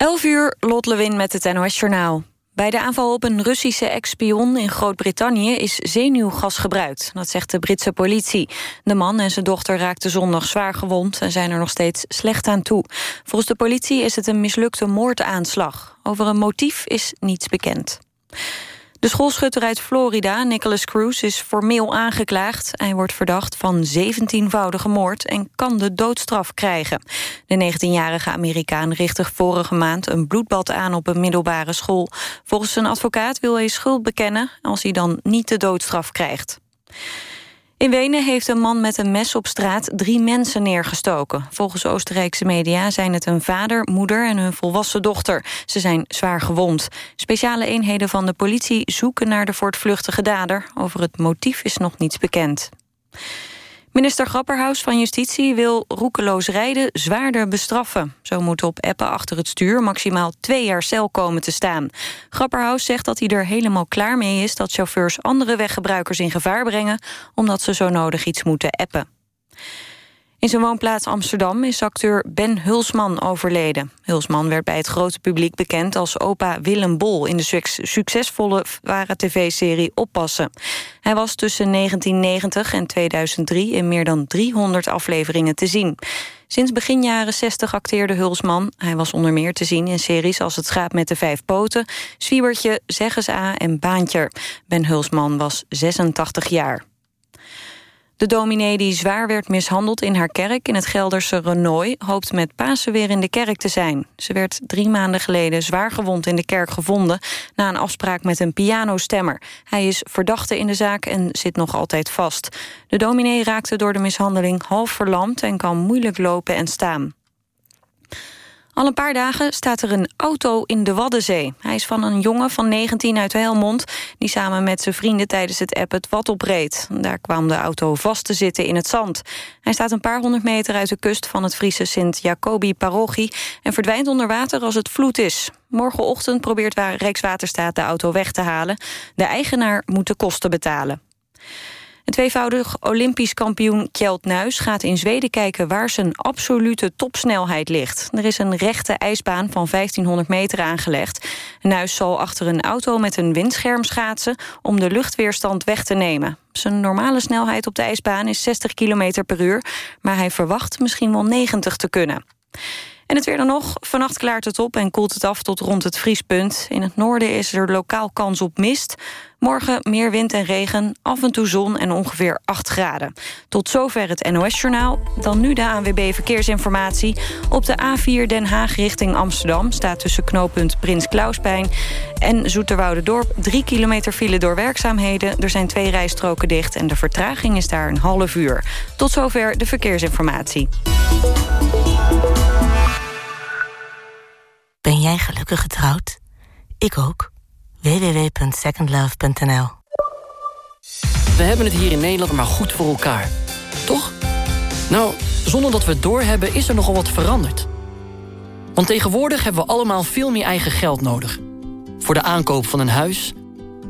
11 uur, Lot Lewin met het NOS-journaal. Bij de aanval op een Russische ex-spion in Groot-Brittannië... is zenuwgas gebruikt, dat zegt de Britse politie. De man en zijn dochter raakten zondag zwaar gewond... en zijn er nog steeds slecht aan toe. Volgens de politie is het een mislukte moordaanslag. Over een motief is niets bekend. De schoolschutter uit Florida, Nicholas Cruz, is formeel aangeklaagd. Hij wordt verdacht van 17-voudige moord en kan de doodstraf krijgen. De 19-jarige Amerikaan richtte vorige maand een bloedbad aan op een middelbare school. Volgens zijn advocaat wil hij schuld bekennen als hij dan niet de doodstraf krijgt. In Wenen heeft een man met een mes op straat drie mensen neergestoken. Volgens Oostenrijkse media zijn het een vader, moeder en hun volwassen dochter. Ze zijn zwaar gewond. Speciale eenheden van de politie zoeken naar de voortvluchtige dader. Over het motief is nog niets bekend. Minister Grapperhaus van Justitie wil roekeloos rijden zwaarder bestraffen. Zo moet op appen achter het stuur maximaal twee jaar cel komen te staan. Grapperhaus zegt dat hij er helemaal klaar mee is... dat chauffeurs andere weggebruikers in gevaar brengen... omdat ze zo nodig iets moeten appen. In zijn woonplaats Amsterdam is acteur Ben Hulsman overleden. Hulsman werd bij het grote publiek bekend als opa Willem Bol... in de succesvolle ware tv-serie Oppassen. Hij was tussen 1990 en 2003 in meer dan 300 afleveringen te zien. Sinds begin jaren 60 acteerde Hulsman. Hij was onder meer te zien in series als Het schaap met de vijf poten... Zwiebertje, Zeggens A en Baantje. Ben Hulsman was 86 jaar. De dominee die zwaar werd mishandeld in haar kerk in het Gelderse Renoy... hoopt met Pasen weer in de kerk te zijn. Ze werd drie maanden geleden zwaar gewond in de kerk gevonden... na een afspraak met een pianostemmer. Hij is verdachte in de zaak en zit nog altijd vast. De dominee raakte door de mishandeling half verlamd... en kan moeilijk lopen en staan. Al een paar dagen staat er een auto in de Waddenzee. Hij is van een jongen van 19 uit Helmond... die samen met zijn vrienden tijdens het app het Wad opreed. Daar kwam de auto vast te zitten in het zand. Hij staat een paar honderd meter uit de kust van het Friese Sint-Jacobi-parochie... en verdwijnt onder water als het vloed is. Morgenochtend probeert Rijkswaterstaat de auto weg te halen. De eigenaar moet de kosten betalen. Tweevoudig Olympisch kampioen Kjeld Nuis gaat in Zweden kijken waar zijn absolute topsnelheid ligt. Er is een rechte ijsbaan van 1500 meter aangelegd. Nuis zal achter een auto met een windscherm schaatsen om de luchtweerstand weg te nemen. Zijn normale snelheid op de ijsbaan is 60 km per uur, maar hij verwacht misschien wel 90 te kunnen. En het weer dan nog. Vannacht klaart het op en koelt het af tot rond het vriespunt. In het noorden is er lokaal kans op mist. Morgen meer wind en regen, af en toe zon en ongeveer 8 graden. Tot zover het NOS-journaal. Dan nu de ANWB Verkeersinformatie. Op de A4 Den Haag richting Amsterdam... staat tussen knooppunt Prins Klauspijn en Dorp 3 kilometer file door werkzaamheden. Er zijn twee rijstroken dicht en de vertraging is daar een half uur. Tot zover de verkeersinformatie. Ben jij gelukkig getrouwd? Ik ook. www.secondlove.nl We hebben het hier in Nederland maar goed voor elkaar. Toch? Nou, zonder dat we het doorhebben is er nogal wat veranderd. Want tegenwoordig hebben we allemaal veel meer eigen geld nodig. Voor de aankoop van een huis,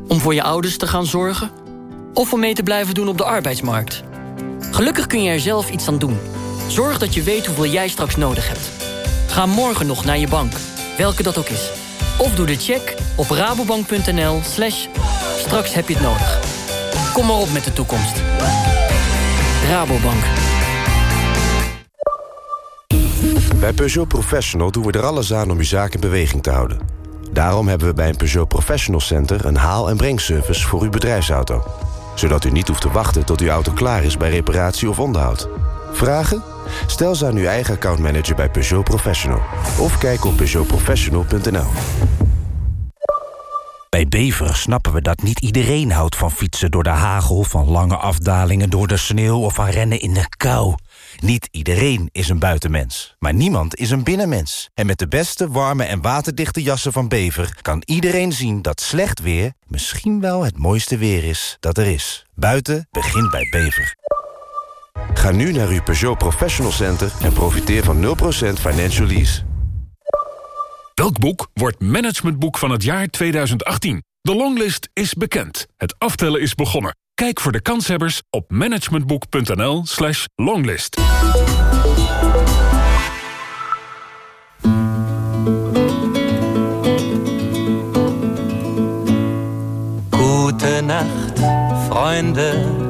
om voor je ouders te gaan zorgen... of om mee te blijven doen op de arbeidsmarkt. Gelukkig kun je er zelf iets aan doen. Zorg dat je weet hoeveel jij straks nodig hebt. Ga morgen nog naar je bank welke dat ook is. Of doe de check op rabobank.nl slash straks heb je het nodig. Kom maar op met de toekomst. Rabobank. Bij Peugeot Professional doen we er alles aan om uw zaak in beweging te houden. Daarom hebben we bij een Peugeot Professional Center... een haal- en brengservice voor uw bedrijfsauto. Zodat u niet hoeft te wachten tot uw auto klaar is bij reparatie of onderhoud. Vragen? Stel ze aan uw eigen accountmanager bij Peugeot Professional. Of kijk op peugeotprofessional.nl. Bij Bever snappen we dat niet iedereen houdt van fietsen door de hagel... van lange afdalingen door de sneeuw of van rennen in de kou. Niet iedereen is een buitenmens, maar niemand is een binnenmens. En met de beste, warme en waterdichte jassen van Bever... kan iedereen zien dat slecht weer misschien wel het mooiste weer is dat er is. Buiten begint bij Bever. Ga nu naar uw Peugeot Professional Center en profiteer van 0% financial lease. Welk boek wordt managementboek van het jaar 2018? De longlist is bekend. Het aftellen is begonnen. Kijk voor de kanshebbers op managementboek.nl slash longlist. Goedenacht, vrienden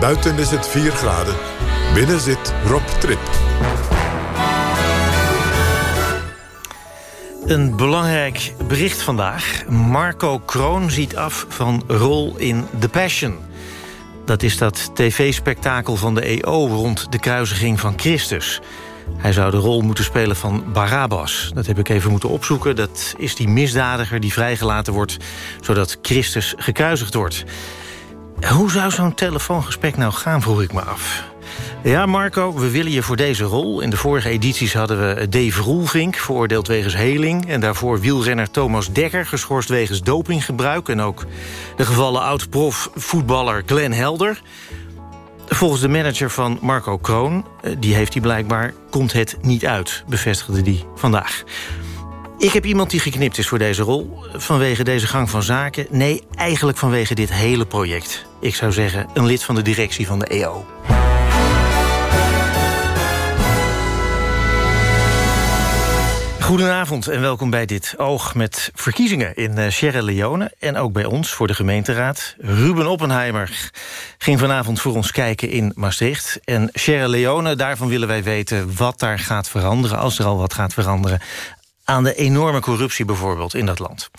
Buiten is het 4 graden. Binnen zit Rob Trip. Een belangrijk bericht vandaag. Marco Kroon ziet af van rol in The Passion. Dat is dat tv-spektakel van de EO rond de kruisiging van Christus. Hij zou de rol moeten spelen van Barabbas. Dat heb ik even moeten opzoeken. Dat is die misdadiger die vrijgelaten wordt... zodat Christus gekruisigd wordt. Hoe zou zo'n telefoongesprek nou gaan, vroeg ik me af. Ja, Marco, we willen je voor deze rol. In de vorige edities hadden we Dave Roelvink, veroordeeld wegens heling... en daarvoor wielrenner Thomas Dekker, geschorst wegens dopinggebruik... en ook de gevallen oud-prof voetballer Glenn Helder. Volgens de manager van Marco Kroon, eh, die heeft hij blijkbaar... komt het niet uit, bevestigde hij vandaag. Ik heb iemand die geknipt is voor deze rol. Vanwege deze gang van zaken. Nee, eigenlijk vanwege dit hele project. Ik zou zeggen, een lid van de directie van de EO. Goedenavond en welkom bij dit Oog met verkiezingen in eh, Sierra Leone... en ook bij ons voor de gemeenteraad. Ruben Oppenheimer ging vanavond voor ons kijken in Maastricht. En Sierra Leone, daarvan willen wij weten wat daar gaat veranderen... als er al wat gaat veranderen aan de enorme corruptie bijvoorbeeld in dat land.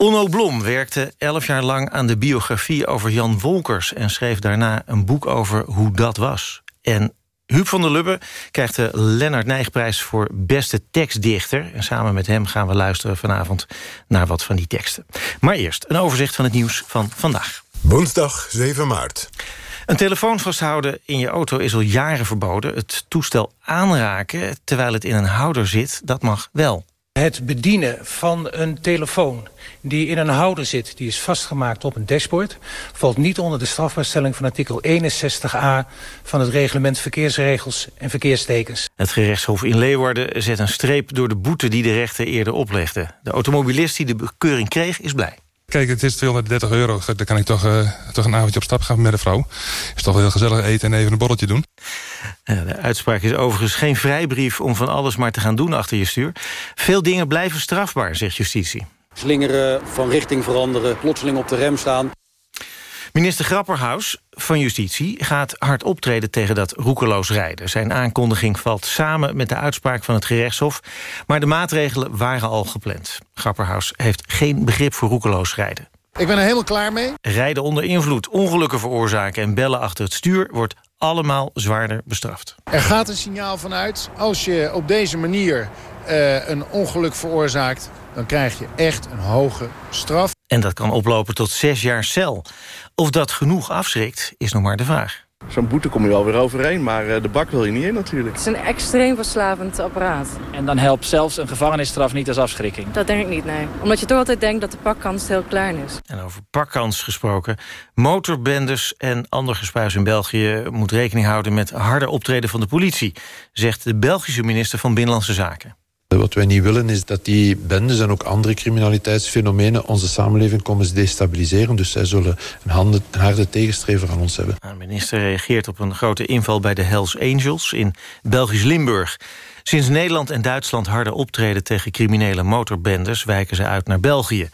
Onno Blom werkte elf jaar lang aan de biografie over Jan Wolkers... en schreef daarna een boek over hoe dat was. En Huub van der Lubbe krijgt de Lennart Nijgprijs voor beste tekstdichter. En samen met hem gaan we luisteren vanavond naar wat van die teksten. Maar eerst een overzicht van het nieuws van vandaag. Woensdag 7 maart. Een telefoon vasthouden in je auto is al jaren verboden. Het toestel aanraken terwijl het in een houder zit, dat mag wel. Het bedienen van een telefoon die in een houder zit... die is vastgemaakt op een dashboard... valt niet onder de strafbaarstelling van artikel 61a... van het reglement verkeersregels en verkeerstekens. Het gerechtshof in Leeuwarden zet een streep door de boete... die de rechter eerder oplegde. De automobilist die de bekeuring kreeg is blij. Kijk, het is 230 euro. Dan kan ik toch, uh, toch een avondje op stap gaan met een vrouw. Is toch wel heel gezellig eten en even een borreltje doen. De uitspraak is overigens geen vrijbrief om van alles maar te gaan doen achter je stuur. Veel dingen blijven strafbaar, zegt justitie. Slingeren, van richting veranderen, plotseling op de rem staan. Minister Grapperhaus van Justitie gaat hard optreden tegen dat roekeloos rijden. Zijn aankondiging valt samen met de uitspraak van het gerechtshof... maar de maatregelen waren al gepland. Grapperhaus heeft geen begrip voor roekeloos rijden. Ik ben er helemaal klaar mee. Rijden onder invloed, ongelukken veroorzaken en bellen achter het stuur... wordt allemaal zwaarder bestraft. Er gaat een signaal vanuit. Als je op deze manier uh, een ongeluk veroorzaakt... dan krijg je echt een hoge straf. En dat kan oplopen tot zes jaar cel. Of dat genoeg afschrikt, is nog maar de vraag. Zo'n boete kom je wel weer overheen, maar eh, de bak wil je niet in natuurlijk. Het is een extreem verslavend apparaat. En dan helpt zelfs een gevangenisstraf niet als afschrikking? Dat denk ik niet, nee. Omdat je toch altijd denkt dat de pakkans heel klein is. En over pakkans gesproken. Motorbendes en ander gespuis in België... moet rekening houden met harder optreden van de politie... zegt de Belgische minister van Binnenlandse Zaken. Wat wij niet willen is dat die bendes en ook andere criminaliteitsfenomenen onze samenleving komen destabiliseren. Dus zij zullen een, harde tegenstrever aan ons hebben. De minister reageert op een grote inval bij de Hells Angels in Belgisch Limburg. Sinds Nederland en Duitsland harder optreden tegen criminele motorbendes... wijken ze uit naar België.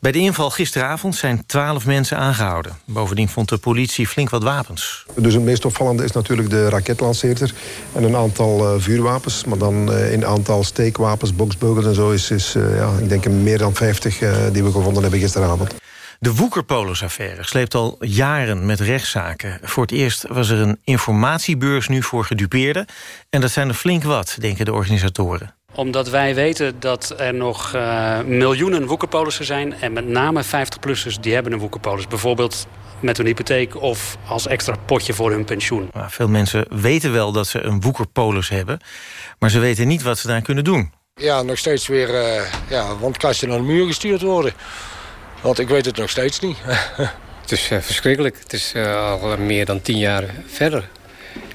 Bij de inval gisteravond zijn twaalf mensen aangehouden. Bovendien vond de politie flink wat wapens. Dus het meest opvallende is natuurlijk de raketlanceerder... en een aantal uh, vuurwapens. Maar dan een aantal steekwapens, boksbeugels en zo... is, is uh, ja, ik denk meer dan 50 die we gevonden hebben gisteravond. De Woekerpolis-affaire sleept al jaren met rechtszaken. Voor het eerst was er een informatiebeurs nu voor gedupeerden. En dat zijn er flink wat, denken de organisatoren omdat wij weten dat er nog uh, miljoenen woekerpolissen zijn. En met name 50-plussers die hebben een woekerpolis. Bijvoorbeeld met een hypotheek of als extra potje voor hun pensioen. Nou, veel mensen weten wel dat ze een woekerpolis hebben. Maar ze weten niet wat ze daar kunnen doen. Ja, nog steeds weer uh, ja, wandkastje naar de muur gestuurd worden. Want ik weet het nog steeds niet. Het is verschrikkelijk. Het is al meer dan tien jaar verder.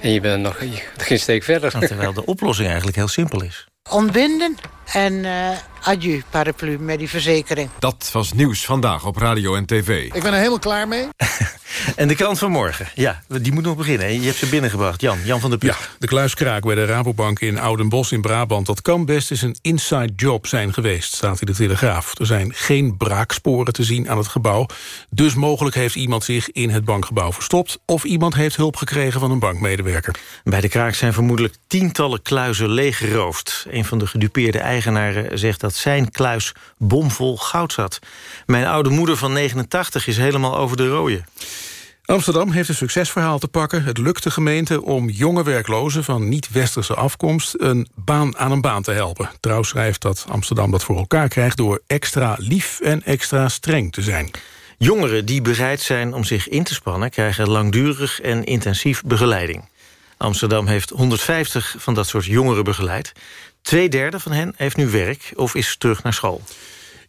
En je bent nog geen steek verder. Terwijl de oplossing eigenlijk heel simpel is. Ontbinden en uh, adieu paraplu met die verzekering. Dat was nieuws vandaag op radio en tv. Ik ben er helemaal klaar mee. En de krant van morgen, ja, die moet nog beginnen. Je hebt ze binnengebracht, Jan, Jan van der Put. Ja, de kluiskraak bij de Rabobank in Oudenbos in Brabant... dat kan best eens een inside job zijn geweest, staat in de Telegraaf. Er zijn geen braaksporen te zien aan het gebouw. Dus mogelijk heeft iemand zich in het bankgebouw verstopt... of iemand heeft hulp gekregen van een bankmedewerker. Bij de kraak zijn vermoedelijk tientallen kluizen leeggeroofd. Een van de gedupeerde eigenaren zegt dat zijn kluis bomvol goud zat. Mijn oude moeder van 89 is helemaal over de rooien. Amsterdam heeft een succesverhaal te pakken. Het lukt de gemeente om jonge werklozen van niet-westerse afkomst... een baan aan een baan te helpen. Trouw schrijft dat Amsterdam dat voor elkaar krijgt... door extra lief en extra streng te zijn. Jongeren die bereid zijn om zich in te spannen... krijgen langdurig en intensief begeleiding. Amsterdam heeft 150 van dat soort jongeren begeleid. Tweederde van hen heeft nu werk of is terug naar school.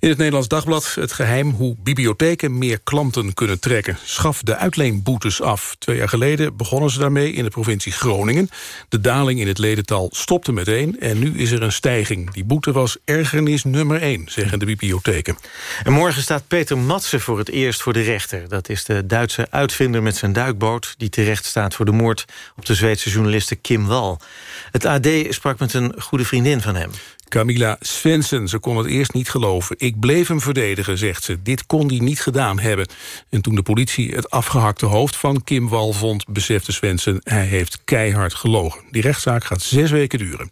In het Nederlands Dagblad het geheim hoe bibliotheken meer klanten kunnen trekken. Schaf de uitleenboetes af. Twee jaar geleden begonnen ze daarmee in de provincie Groningen. De daling in het ledental stopte meteen en nu is er een stijging. Die boete was ergernis nummer één, zeggen de bibliotheken. En morgen staat Peter Matsen voor het eerst voor de rechter. Dat is de Duitse uitvinder met zijn duikboot... die terecht staat voor de moord op de Zweedse journaliste Kim Wall. Het AD sprak met een goede vriendin van hem. Camilla Svensson, ze kon het eerst niet geloven. Ik bleef hem verdedigen, zegt ze. Dit kon hij niet gedaan hebben. En toen de politie het afgehakte hoofd van Kim Wal vond... besefte Svensson, hij heeft keihard gelogen. Die rechtszaak gaat zes weken duren.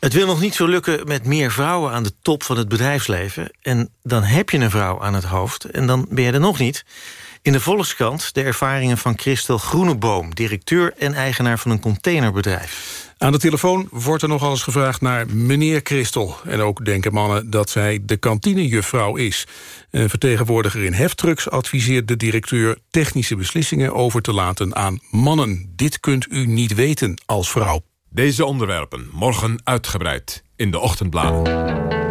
Het wil nog niet zo lukken met meer vrouwen aan de top van het bedrijfsleven. En dan heb je een vrouw aan het hoofd en dan ben je er nog niet. In de Volkskrant de ervaringen van Christel Groeneboom... directeur en eigenaar van een containerbedrijf. Aan de telefoon wordt er nog eens gevraagd naar meneer Christel. En ook denken mannen dat zij de kantinejuffrouw is. Een vertegenwoordiger in Heftrucks adviseert de directeur... technische beslissingen over te laten aan mannen. Dit kunt u niet weten als vrouw. Deze onderwerpen morgen uitgebreid in de ochtendbladen.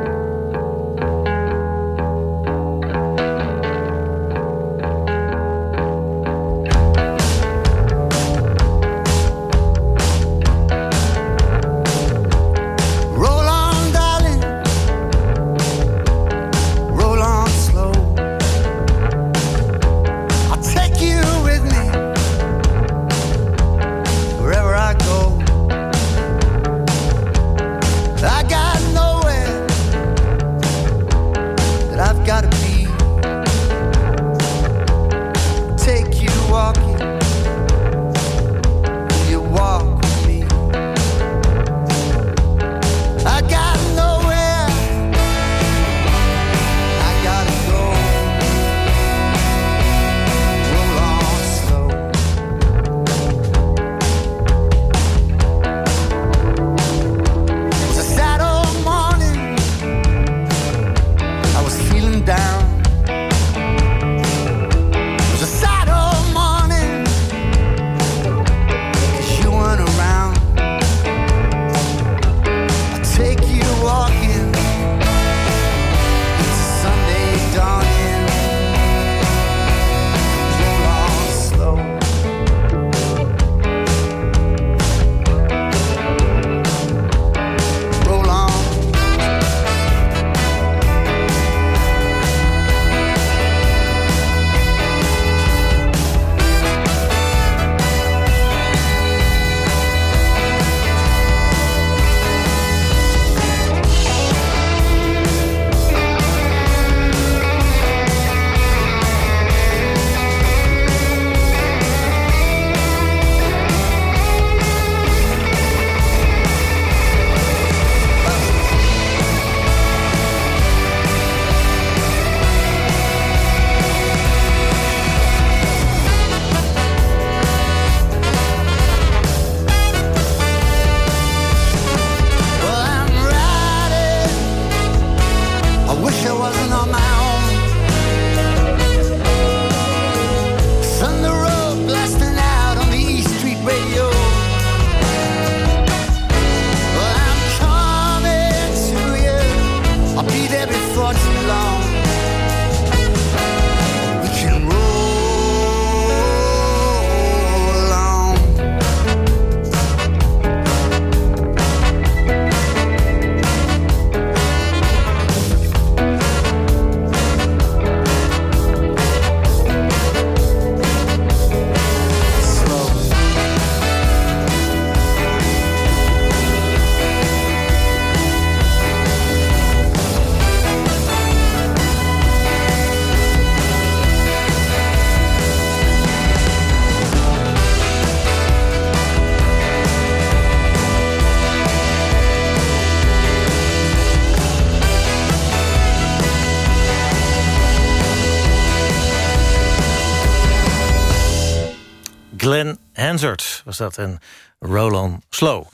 Was dat en Roland Slow.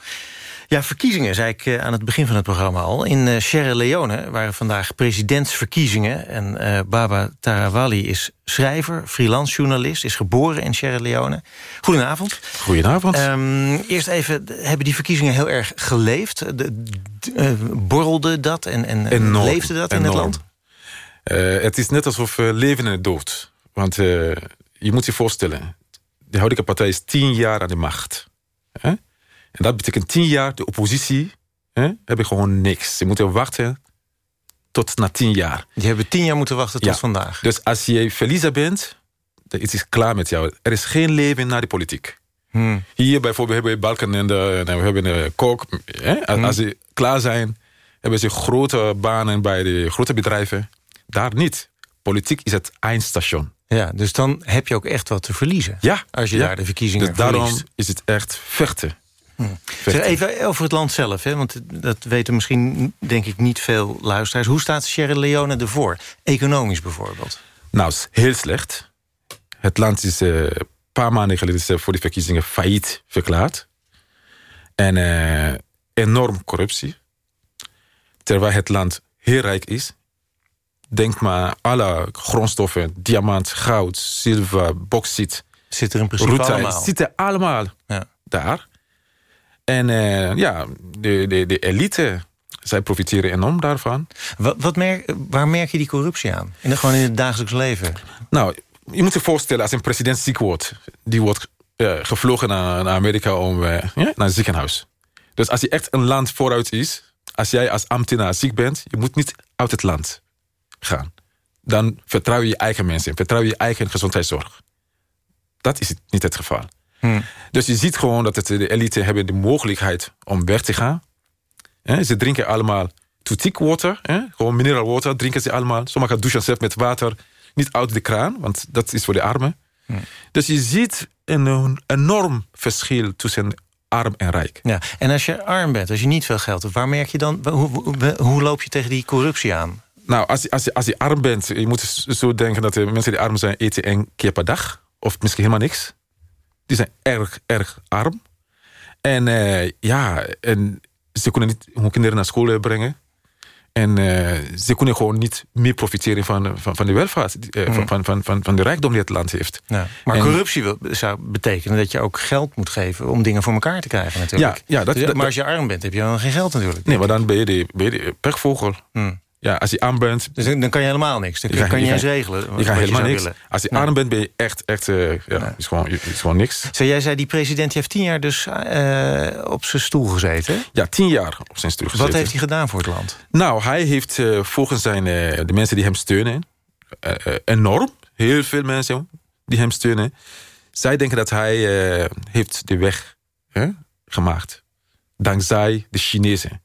Ja, verkiezingen, zei ik eh, aan het begin van het programma al. In uh, Sierra Leone waren vandaag presidentsverkiezingen. En uh, Baba Tarawali is schrijver, freelance journalist... is geboren in Sierra Leone. Goedenavond. Goedenavond. Um, eerst even, hebben die verkiezingen heel erg geleefd? De, de, borrelde dat en, en enorm, leefde dat in enorm. het land? het is net alsof leven en dood. Want je moet je voorstellen... de huidige partij is tien jaar aan de macht... Hè? En dat betekent tien jaar, de oppositie hè, hebben gewoon niks. Ze moeten wachten tot na tien jaar. Die hebben tien jaar moeten wachten tot Ja. vandaag. Dus als je verliezer bent, dan is het klaar met jou. Er is geen leven na de politiek. Hmm. Hier bijvoorbeeld hebben we Balkan en, de, en we hebben de Kok. Hè? Als, als ze klaar zijn, hebben ze grote banen bij de grote bedrijven. Daar niet. Politiek is het eindstation. Ja, dus dan heb je ook echt wat te verliezen. Ja. Als je ja. daar de verkiezingen Dus daarom verliest. is het echt vechten. Zeg, even over het land zelf, hè, want dat weten misschien denk ik niet veel luisteraars. Hoe staat Sierra Leone ervoor? Economisch bijvoorbeeld. Nou, is heel slecht. Het land is eh, een paar maanden geleden eh, voor de verkiezingen failliet verklaard. En eh, enorm corruptie. Terwijl het land heel rijk is. Denk maar alle grondstoffen, diamant, goud, zilver, bauxiet. Zit er in principe allemaal. Zitten allemaal Ja. daar. En eh, ja, de, de, de elite, zij profiteren enorm daarvan. Wat, wat merk, waar merk je die corruptie aan? In de, gewoon in het dagelijks leven? Nou, je moet je voorstellen als een president ziek wordt. Die wordt eh, gevlogen naar, naar Amerika om, eh, ja, naar een ziekenhuis. Dus als je echt een land vooruit is... als jij als ambtenaar ziek bent... je moet niet uit het land gaan. Dan vertrouw je je eigen mensen. Vertrouw je je eigen gezondheidszorg. Dat is niet het geval. Hmm. Dus je ziet gewoon dat het, de elite hebben de mogelijkheid om weg te gaan. Ze drinken allemaal toetiek water. Gewoon mineral water drinken ze allemaal. Sommigen douchen zelf met water. Niet uit de kraan, want dat is voor de armen. Dus je ziet een, een enorm verschil tussen arm en rijk. Ja. En als je arm bent, als je niet veel geld hebt... waar merk je dan, hoe, hoe, hoe loop je tegen die corruptie aan? Nou, als je, als, je, als je arm bent, je moet zo denken dat de mensen die arm zijn... eten één keer per dag, of misschien helemaal niks. Die zijn erg, erg arm. En eh, ja, en ze kunnen niet hun kinderen naar school brengen. En eh, ze kunnen gewoon niet meer profiteren van, van, van de welvaart... eh, van, van, van, van, van de rijkdom die het land heeft. Ja. Maar En- corruptie wil- zou betekenen dat je ook geld moet geven... om dingen voor elkaar te krijgen natuurlijk. Ja, ja, dat- Dus- maar als je arm bent, heb je dan geen geld natuurlijk. Nee, maar dan ben je de, ben je de pechvogel. Ja, als je arm bent... Dus dan kan je helemaal niks. Dan kan je eens regelen Je gaat je helemaal niks. willen. Als je Nee. arm bent, ben je echt, echt eh, ja, is, gewoon, is gewoon niks. Zo, jij zei, die president heeft tien jaar dus eh, op zijn stoel gezeten. Ja, tien jaar op zijn stoel gezeten. Wat heeft hij gedaan voor het land? Nou, hij heeft eh, volgens zijn, de mensen die hem steunen... enorm, heel veel mensen die hem steunen... zij denken dat hij heeft de weg gemaakt. Dankzij de Chinezen.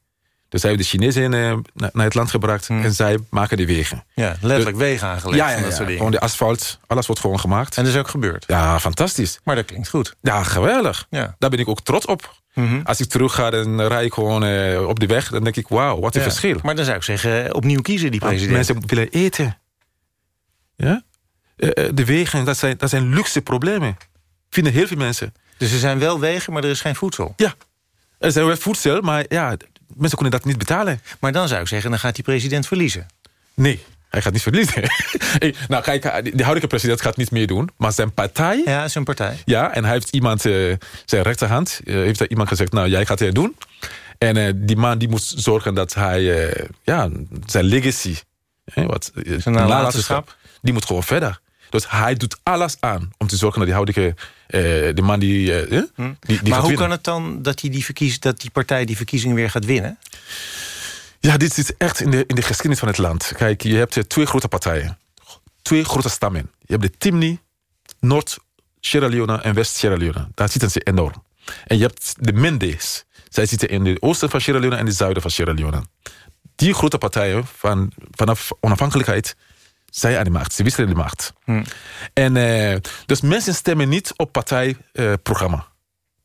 Dus heeft de Chinezen eh, na- naar het land gebracht... en zij maken de wegen. Ja, letterlijk wegen aangelegd. Ja, ja, van dat ja, soort dingen. gewoon de asfalt, alles wordt gewoon gemaakt. En dat is ook gebeurd. Ja, fantastisch. Maar dat klinkt goed. Ja, geweldig. Ja. Daar ben ik ook trots op. Als ik terug ga en rij ik gewoon eh, op de weg... dan denk ik, wauw, wat een Ja. verschil. Maar dan zou ik zeggen, eh, opnieuw kiezen die president. Mensen willen eten. Ja? Eh, eh, de wegen, dat zijn, dat zijn luxe problemen. Vinden heel veel mensen. Dus er zijn wel wegen, maar er is geen voedsel. Ja. Er zijn wel voedsel, maar ja, mensen kunnen dat niet betalen. Maar dan zou ik zeggen, dan gaat die president verliezen. Nee, hij gaat niet verliezen. Hey, nou, kijk, de huidige president gaat niet meedoen. Maar zijn partij... Ja, zijn partij. Ja, en hij heeft iemand, eh, zijn rechterhand... eh, heeft iemand gezegd, nou, jij gaat het doen. En eh, die man die moet zorgen dat hij... eh, ja, zijn legacy... hè, wat, eh, Zijn nalatenschap. Die moet gewoon verder. Dus hij doet alles aan om te zorgen dat die huidige... eh, de man die... eh, die, die maar hoe winnen. kan het dan dat, hij die verkies, dat die partij die verkiezingen weer gaat winnen? Ja, dit is echt in de, in de geschiedenis van het land. Kijk, je hebt eh, twee grote partijen. Twee grote stammen. Je hebt de Timni, Noord-Sierra Leone en West-Sierra Leone. Daar zitten ze enorm. En je hebt de Mendes. Zij zitten in het oosten van Sierra Leone en het zuiden van Sierra Leone. Die grote partijen van, vanaf onafhankelijkheid zijn aan de macht. Ze wisselen de macht. En, eh, dus mensen stemmen niet op partijprogramma.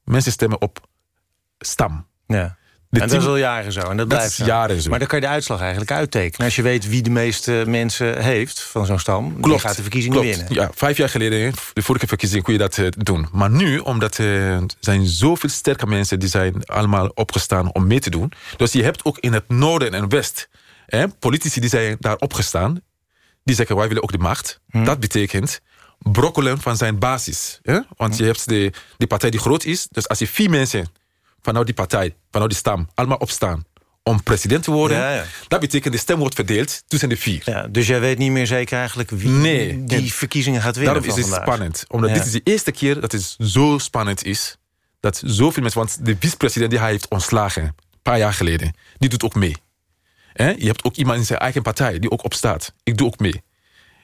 mensen stemmen op stam. Ja. De en dat is al jaren zo. En dat, Dat blijft is zo. jaren zo. Maar dan kan je de uitslag eigenlijk uittekenen. Als je weet wie de meeste mensen heeft van zo'n stam... die Klopt, gaat de verkiezingen klopt. winnen. Ja, vijf jaar geleden, de vorige verkiezing, kon je dat eh, doen. Maar nu, omdat eh, er zijn zoveel sterke mensen... die zijn allemaal opgestaan om mee te doen. Dus je hebt ook in het noorden en west... Hè, politici die zijn daar opgestaan... die zeggen, wij willen ook de macht. Dat betekent brokkelen van zijn basis. Hè? Want je hebt de, de partij die groot is. Dus als je vier mensen vanuit die partij, vanuit die stam... allemaal opstaan om president te worden... Ja, ja. dat betekent de stem wordt verdeeld tussen de vier. Ja, dus jij weet niet meer zeker eigenlijk wie Nee. die En verkiezingen gaat winnen Daarom is het vandaag. spannend. Omdat dit is de eerste keer dat het zo spannend is. Dat zoveel mensen... Want de vicepresident die hij heeft ontslagen... een paar jaar geleden, die doet ook mee. Hè? Je hebt ook iemand in zijn eigen partij die ook opstaat. Ik doe ook mee.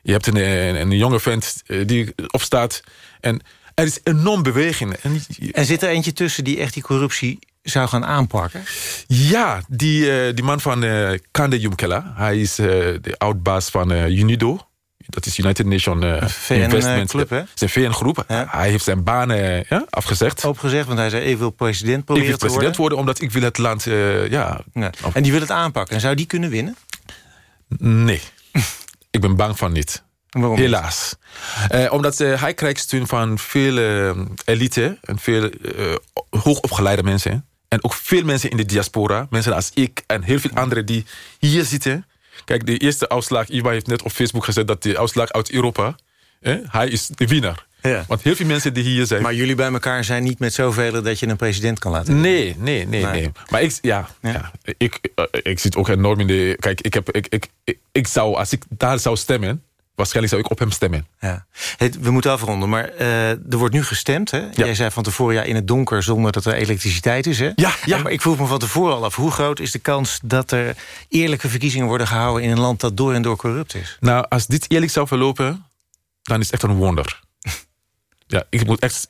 Je hebt een, een, een jonge vent eh, die opstaat. En er is enorm beweging. En, En zit er eentje tussen die echt die corruptie zou gaan aanpakken? ja, die, eh, die man van eh Kande Jumkela. Hij is de oud-baas van UNIDO. Dat is United Nations eh, VN Investment. club, hè? Zijn VN-groep. Hij heeft zijn baan eh, ja, afgezegd. Opgezegd, want hij zei even wil president Ik proberen wil te president worden. worden omdat ik wil het land... eh, ja, Ja. En die wil het aanpakken. En zou die kunnen winnen? Nee, ik ben bang van niet. Waarom Helaas. Eh, omdat eh, hij krijgt steun van veel eh, elite en veel eh, hoogopgeleide mensen. En ook veel mensen in de diaspora. Mensen als ik en heel veel anderen die hier zitten. Kijk, de eerste uitslag, Iva heeft net op Facebook gezet... dat de uitslag uit Europa, eh, hij is de winnaar. Ja. Want heel veel mensen die hier zijn... Maar jullie bij elkaar zijn niet met zoveel dat je een president kan laten. Nee, nee, nee, nee. Maar ik, ja, ja. Ik, eh, ik zit ook enorm in de... Kijk, ik, heb, ik, ik, ik, ik zou, als ik daar zou stemmen... waarschijnlijk zou ik op hem stemmen. Ja. We moeten afronden, maar eh, er wordt nu gestemd. Hè? Jij zei van tevoren ja, in het donker zonder dat er elektriciteit is. Hè? Ja, ja. Maar ik vroeg me van tevoren al af... hoe groot is de kans dat er eerlijke verkiezingen worden gehouden... in een land dat door en door corrupt is? Nou, als dit eerlijk zou verlopen... dan is het echt een wonder. ja, ik moet echt...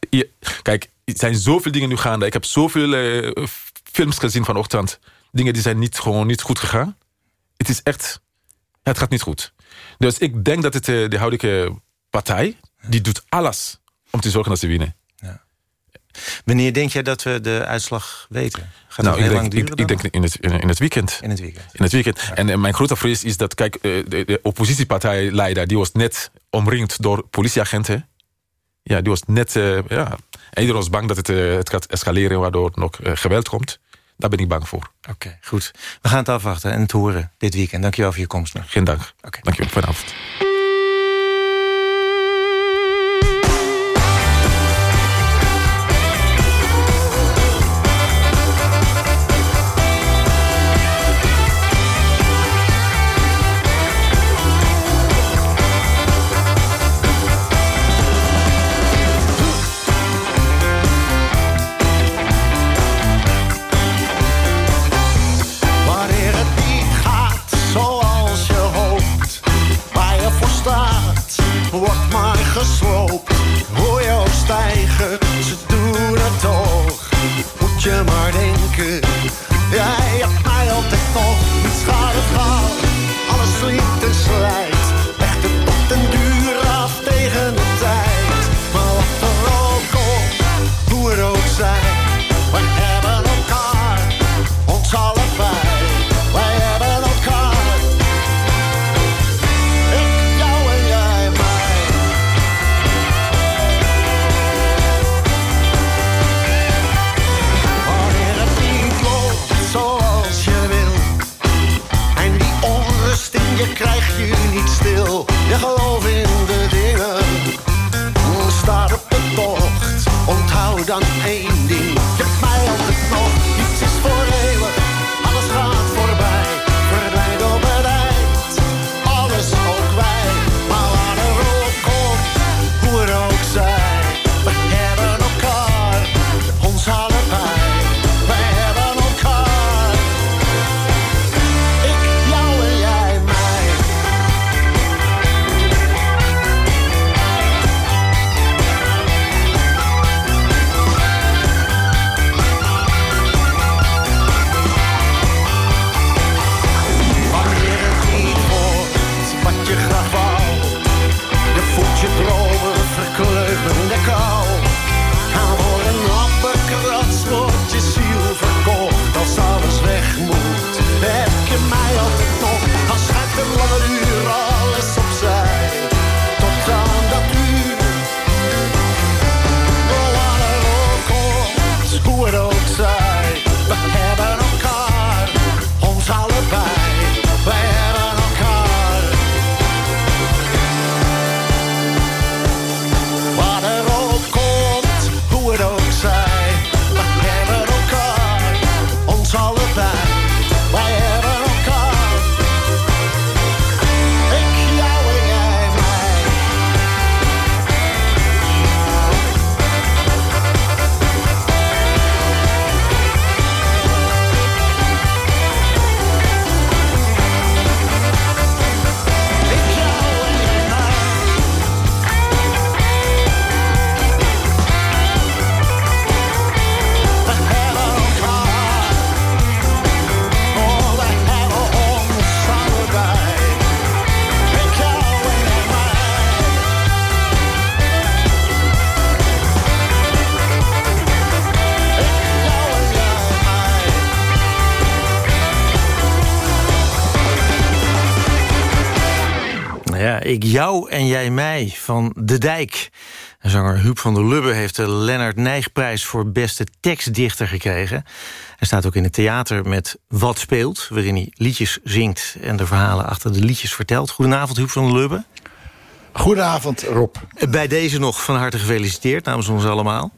Kijk, er zijn zoveel dingen nu gaande. Ik heb zoveel eh, films gezien vanochtend. Dingen die zijn niet, gewoon niet goed gegaan. Het is echt... Het gaat niet goed. Dus ik denk dat het, eh, de huidige partij... die doet alles om te zorgen dat ze winnen. Wanneer denk jij dat we de uitslag weten? Gaat nou, het heel ik lang denk, duren ik, ik denk in het, in, in het weekend. In het weekend. In het weekend. En eh, mijn grote vrees is dat, kijk, eh, de, de oppositiepartijleider... die was net omringd door politieagenten. Ja, die was net... ja. En iedereen was bang dat het, het gaat escaleren... waardoor nog eh, geweld komt. Daar ben ik bang voor. Oké, goed. We gaan het afwachten en het horen dit weekend. Dankjewel voor je komst. Geen dank. Dankjewel. Vanavond. Stijgen, ze doen het toch. Moet je maar denken, jou en jij mij van De Dijk. Zanger Huub van der Lubbe heeft de Lennart Nijgprijs... voor beste tekstdichter gekregen. Hij staat ook in het theater met Wat Speelt... waarin hij liedjes zingt en de verhalen achter de liedjes vertelt. Goedenavond, Huub van der Lubbe. Goedenavond, Rob. Bij deze nog van harte gefeliciteerd namens ons allemaal.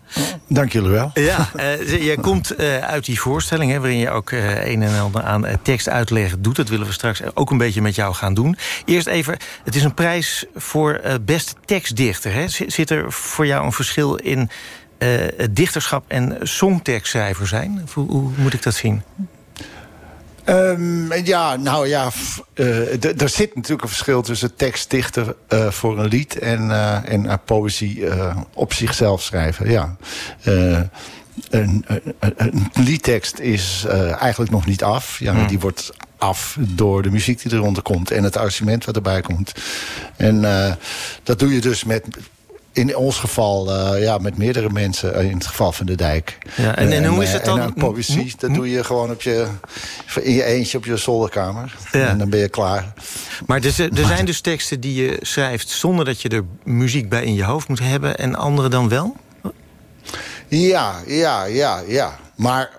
Dank jullie wel. Ja, uh, jij komt uh, uit die voorstelling... Hè, waarin je ook uh, een en ander aan tekst uitleggen doet. Dat willen we straks ook een beetje met jou gaan doen. Eerst even, het is een prijs voor beste tekstdichter. Hè? Zit er voor jou een verschil in dichterschap en songtekstschrijver zijn? Hoe, hoe moet ik dat zien? Um, ja, nou ja, uh, er zit natuurlijk een verschil tussen tekstdichter uh, voor een lied en, uh, en poëzie op zichzelf schrijven. Ja. Een, een, een, liedtekst is eigenlijk nog niet af. Ja, hmm. Die wordt af door de muziek die eronder komt en het argument wat erbij komt. En dat doe je dus met in ons geval uh, ja, met meerdere mensen, in het geval van de dijk. Ja, en, en, en hoe is het dan? En poëzie, dat doe je gewoon op je, in je eentje op je zolderkamer. Ja. En dan ben je klaar. Maar er, er zijn dus teksten die je schrijft... zonder dat je er muziek bij in je hoofd moet hebben... en andere dan wel? Ja, ja, ja, ja. Maar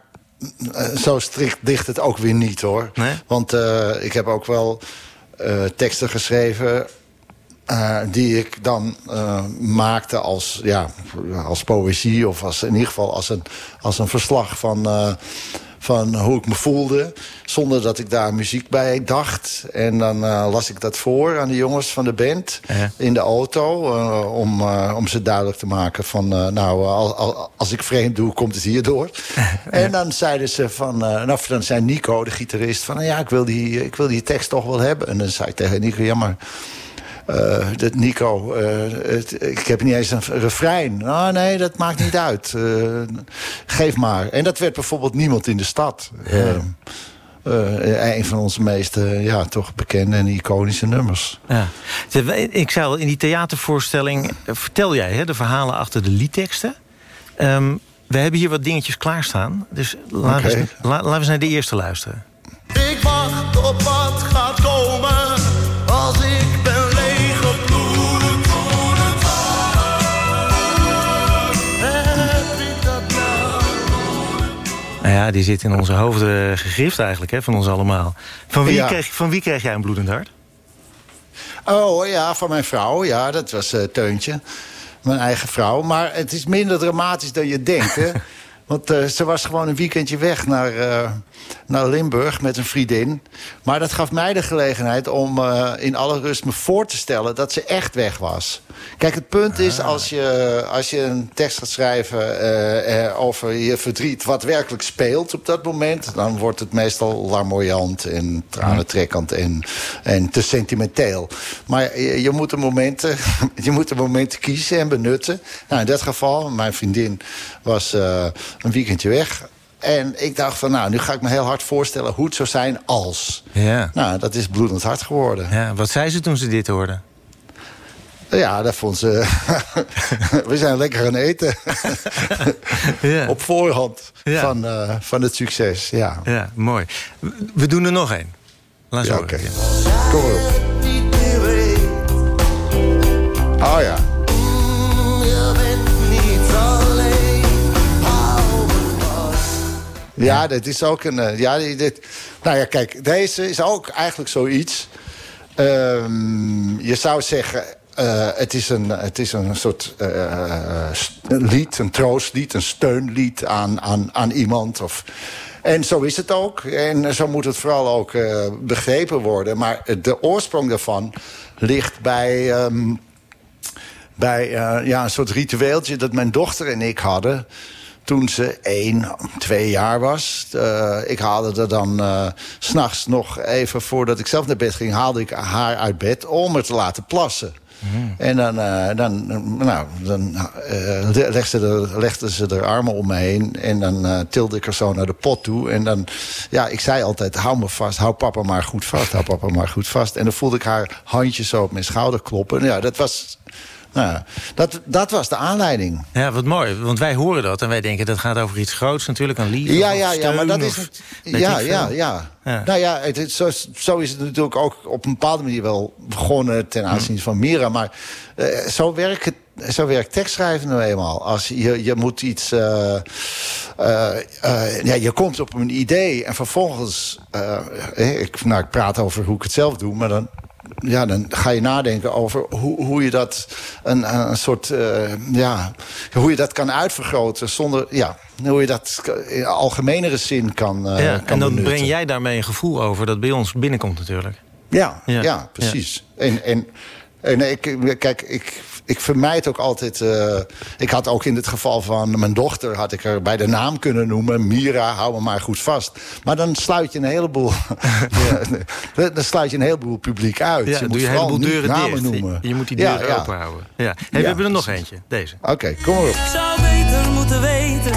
zo strikt dicht het ook weer niet, hoor. Nee? Want uh, ik heb ook wel uh, teksten geschreven uh, die ik dan uh, maakte als, ja, als poëzie... of als, in ieder geval als een, als een verslag van, uh, van hoe ik me voelde... zonder dat ik daar muziek bij dacht. En dan las ik dat voor aan de jongens van de band in de auto... om, om ze duidelijk te maken van... nou, als ik vreemd doe, komt het hier door. en dan zeiden ze van... nou, dan zei Nico, de gitarist, van... Nou ja, ik wil, die, ik wil die tekst toch wel hebben. En dan zei ik tegen Nico, ja, maar uh, dat Nico, uh, het, ik heb niet eens een refrein. Oh nee, dat maakt niet uit. Uh, geef maar. En dat werd bijvoorbeeld niemand in de stad. Ja. een van onze meest ja, toch bekende en iconische nummers. Ja. Ik zei al, in die theatervoorstelling vertel jij hè, de verhalen achter de liedteksten. Um, we hebben hier wat dingetjes klaarstaan. Dus laten, okay. we, eens, la, laten we eens naar de eerste luisteren. Ik wacht op wat gaat komen Nou ja, die zit in onze hoofden gegrift eigenlijk, hè, van ons allemaal. Van wie, ja. kreeg, van wie kreeg jij een bloedend hart? Oh ja, van mijn vrouw. Ja, dat was uh, Teuntje. Mijn eigen vrouw. Maar het is minder dramatisch dan je denkt, hè. Want uh, ze was gewoon een weekendje weg naar, uh, naar Limburg met een vriendin. Maar dat gaf mij de gelegenheid om uh, in alle rust me voor te stellen... dat ze echt weg was. Kijk, het punt is, Ah. als je, als je een tekst gaat schrijven over je verdriet... wat werkelijk speelt op dat moment... dan wordt het meestal larmoyant en tranentrekkend en, en te sentimenteel. Maar je, je, moet de momenten, je moet de momenten kiezen en benutten. Nou, in dat geval, mijn vriendin was een weekendje weg. En ik dacht van, nou, nu ga ik me heel hard voorstellen... hoe het zou zijn als. Ja. Nou, dat is bloedend hard geworden. Ja, wat zei ze toen ze dit hoorde? Ja, dat vond ze... We zijn lekker aan eten. ja. Op voorhand ja. van, uh, van het succes, ja. Ja, mooi. We doen er nog één. Laat ja, oké. Okay. Kom op. Oh ja. Ja, dat is ook een... Ja, dit, nou ja, kijk, deze is ook eigenlijk zoiets. Um, je zou zeggen... Uh, het, is een, het is een soort uh, lied, een troostlied, een steunlied aan, aan, aan iemand. Of, en zo is het ook. En zo moet het vooral ook begrepen worden. Maar de oorsprong daarvan ligt bij... Um, bij ja, een soort ritueeltje dat mijn dochter en ik hadden toen ze één, twee jaar was. Uh, ik haalde er dan uh, s'nachts nog even voordat ik zelf naar bed ging... haalde ik haar uit bed om haar te laten plassen. Mm. En dan, uh, dan, nou, dan legde, ze er, legde ze er armen om me heen... en dan tilde ik haar zo naar de pot toe. En dan, ja, ik zei altijd, hou me vast, hou papa maar goed vast... hou papa maar goed vast. En dan voelde ik haar handjes zo op mijn schouder kloppen. Ja, dat was Nou, ja, dat, dat was de aanleiding. Ja, wat mooi. Want wij horen dat en wij denken dat gaat over iets groots natuurlijk. Een Ja, ja, ja, maar dat is... het- ja, ja, ja, Ja. Nou ja, het, zo, zo is het natuurlijk ook op een bepaalde manier wel begonnen... ten aanzien van Mira. Maar eh, zo, werkt het, zo werkt tekstschrijven nou eenmaal. Als je, je moet iets... eh, eh, ja, je komt op een idee en vervolgens... ik, nou, ik praat over hoe ik het zelf doe, maar dan... Ja, dan ga je nadenken over hoe, hoe je dat een, een soort eh, ja, hoe je dat kan uitvergroten zonder ja, hoe je dat in algemenere zin kan. eh, ja, kan en dan benutten. breng jij daarmee een gevoel over dat bij ons binnenkomt natuurlijk. Ja, Ja. ja. precies. En, en, en ik, kijk, ik, ik vermijd ook altijd... eh, ik had ook in het geval van mijn dochter... had ik er bij de naam kunnen noemen... Mira, hou me maar goed vast. Maar dan sluit je een heleboel... dan dan sluit je een heleboel publiek uit. Ja, je moet je vooral heleboel deuren namen dicht. noemen. Je moet die Ja, deuren ja. open houden. Ja. Hey, we Ja, hebben er nog eentje, deze. Oké, kom maar op. Ik zou beter moeten weten,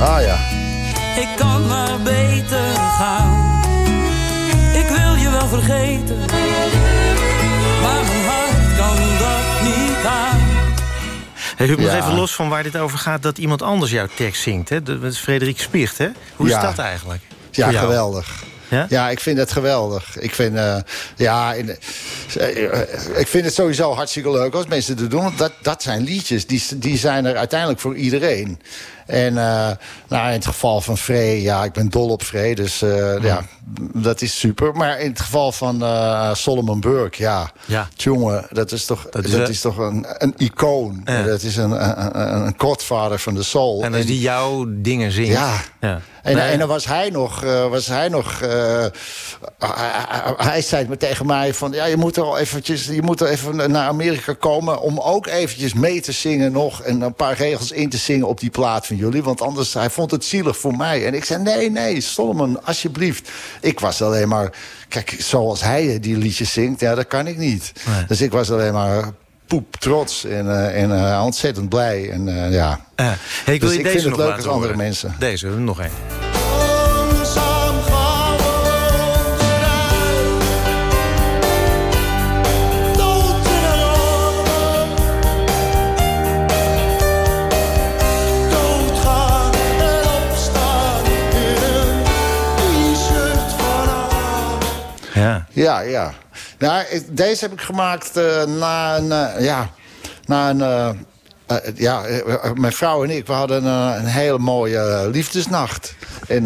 Ah ja. ik kan maar beter gaan. Ik wil je wel vergeten, Hey, Huub, nog Ja. even los van waar dit over gaat... dat iemand anders jouw tekst zingt. Hè? Dat is Frederik Spicht, hè? Hoe is Ja. dat eigenlijk? Ja, geweldig. Ja? ik vind het geweldig. Ik vind, eh, ja, in, eh, ik vind het sowieso hartstikke leuk als mensen het doen. Want dat, dat zijn liedjes, die, die zijn er uiteindelijk voor iedereen. En eh, nou, in het geval van Frey, ja, ik ben dol op Frey. Dus eh, ja, dat is super. Maar in het geval van eh, Solomon Burke, ja, Ja. jongen, dat is toch, dat is, is, toch een, een icoon. Ja. Dat is een, een, een, een godvader van de soul. En als die jouw dingen zingt. Ja. En, Nee, en dan was hij nog... eh, was hij, nog eh, hij, hij zei tegen mij van... Ja, je moet er al eventjes... Je moet er even naar Amerika komen... om ook eventjes mee te zingen nog... en een paar regels in te zingen op die plaat van jullie. Want anders... Hij vond het zielig voor mij. En ik zei, nee, nee, Solomon, alsjeblieft. Ik was alleen maar... Kijk, zoals hij die liedjes zingt, ja, dat kan ik niet. Nee. Dus ik was alleen maar poep trots en, eh, en eh, ontzettend blij. En, eh, ja. Ja. Hey, ik wil Dus je ik deze vind het nog leuk als andere horen. mensen. Deze, nog één. Haar. Ja. Ja, ja. Nou, deze heb ik gemaakt eh, na een... eh, ja, na een... eh, ja, mijn vrouw en ik, we hadden een, een hele mooie liefdesnacht. En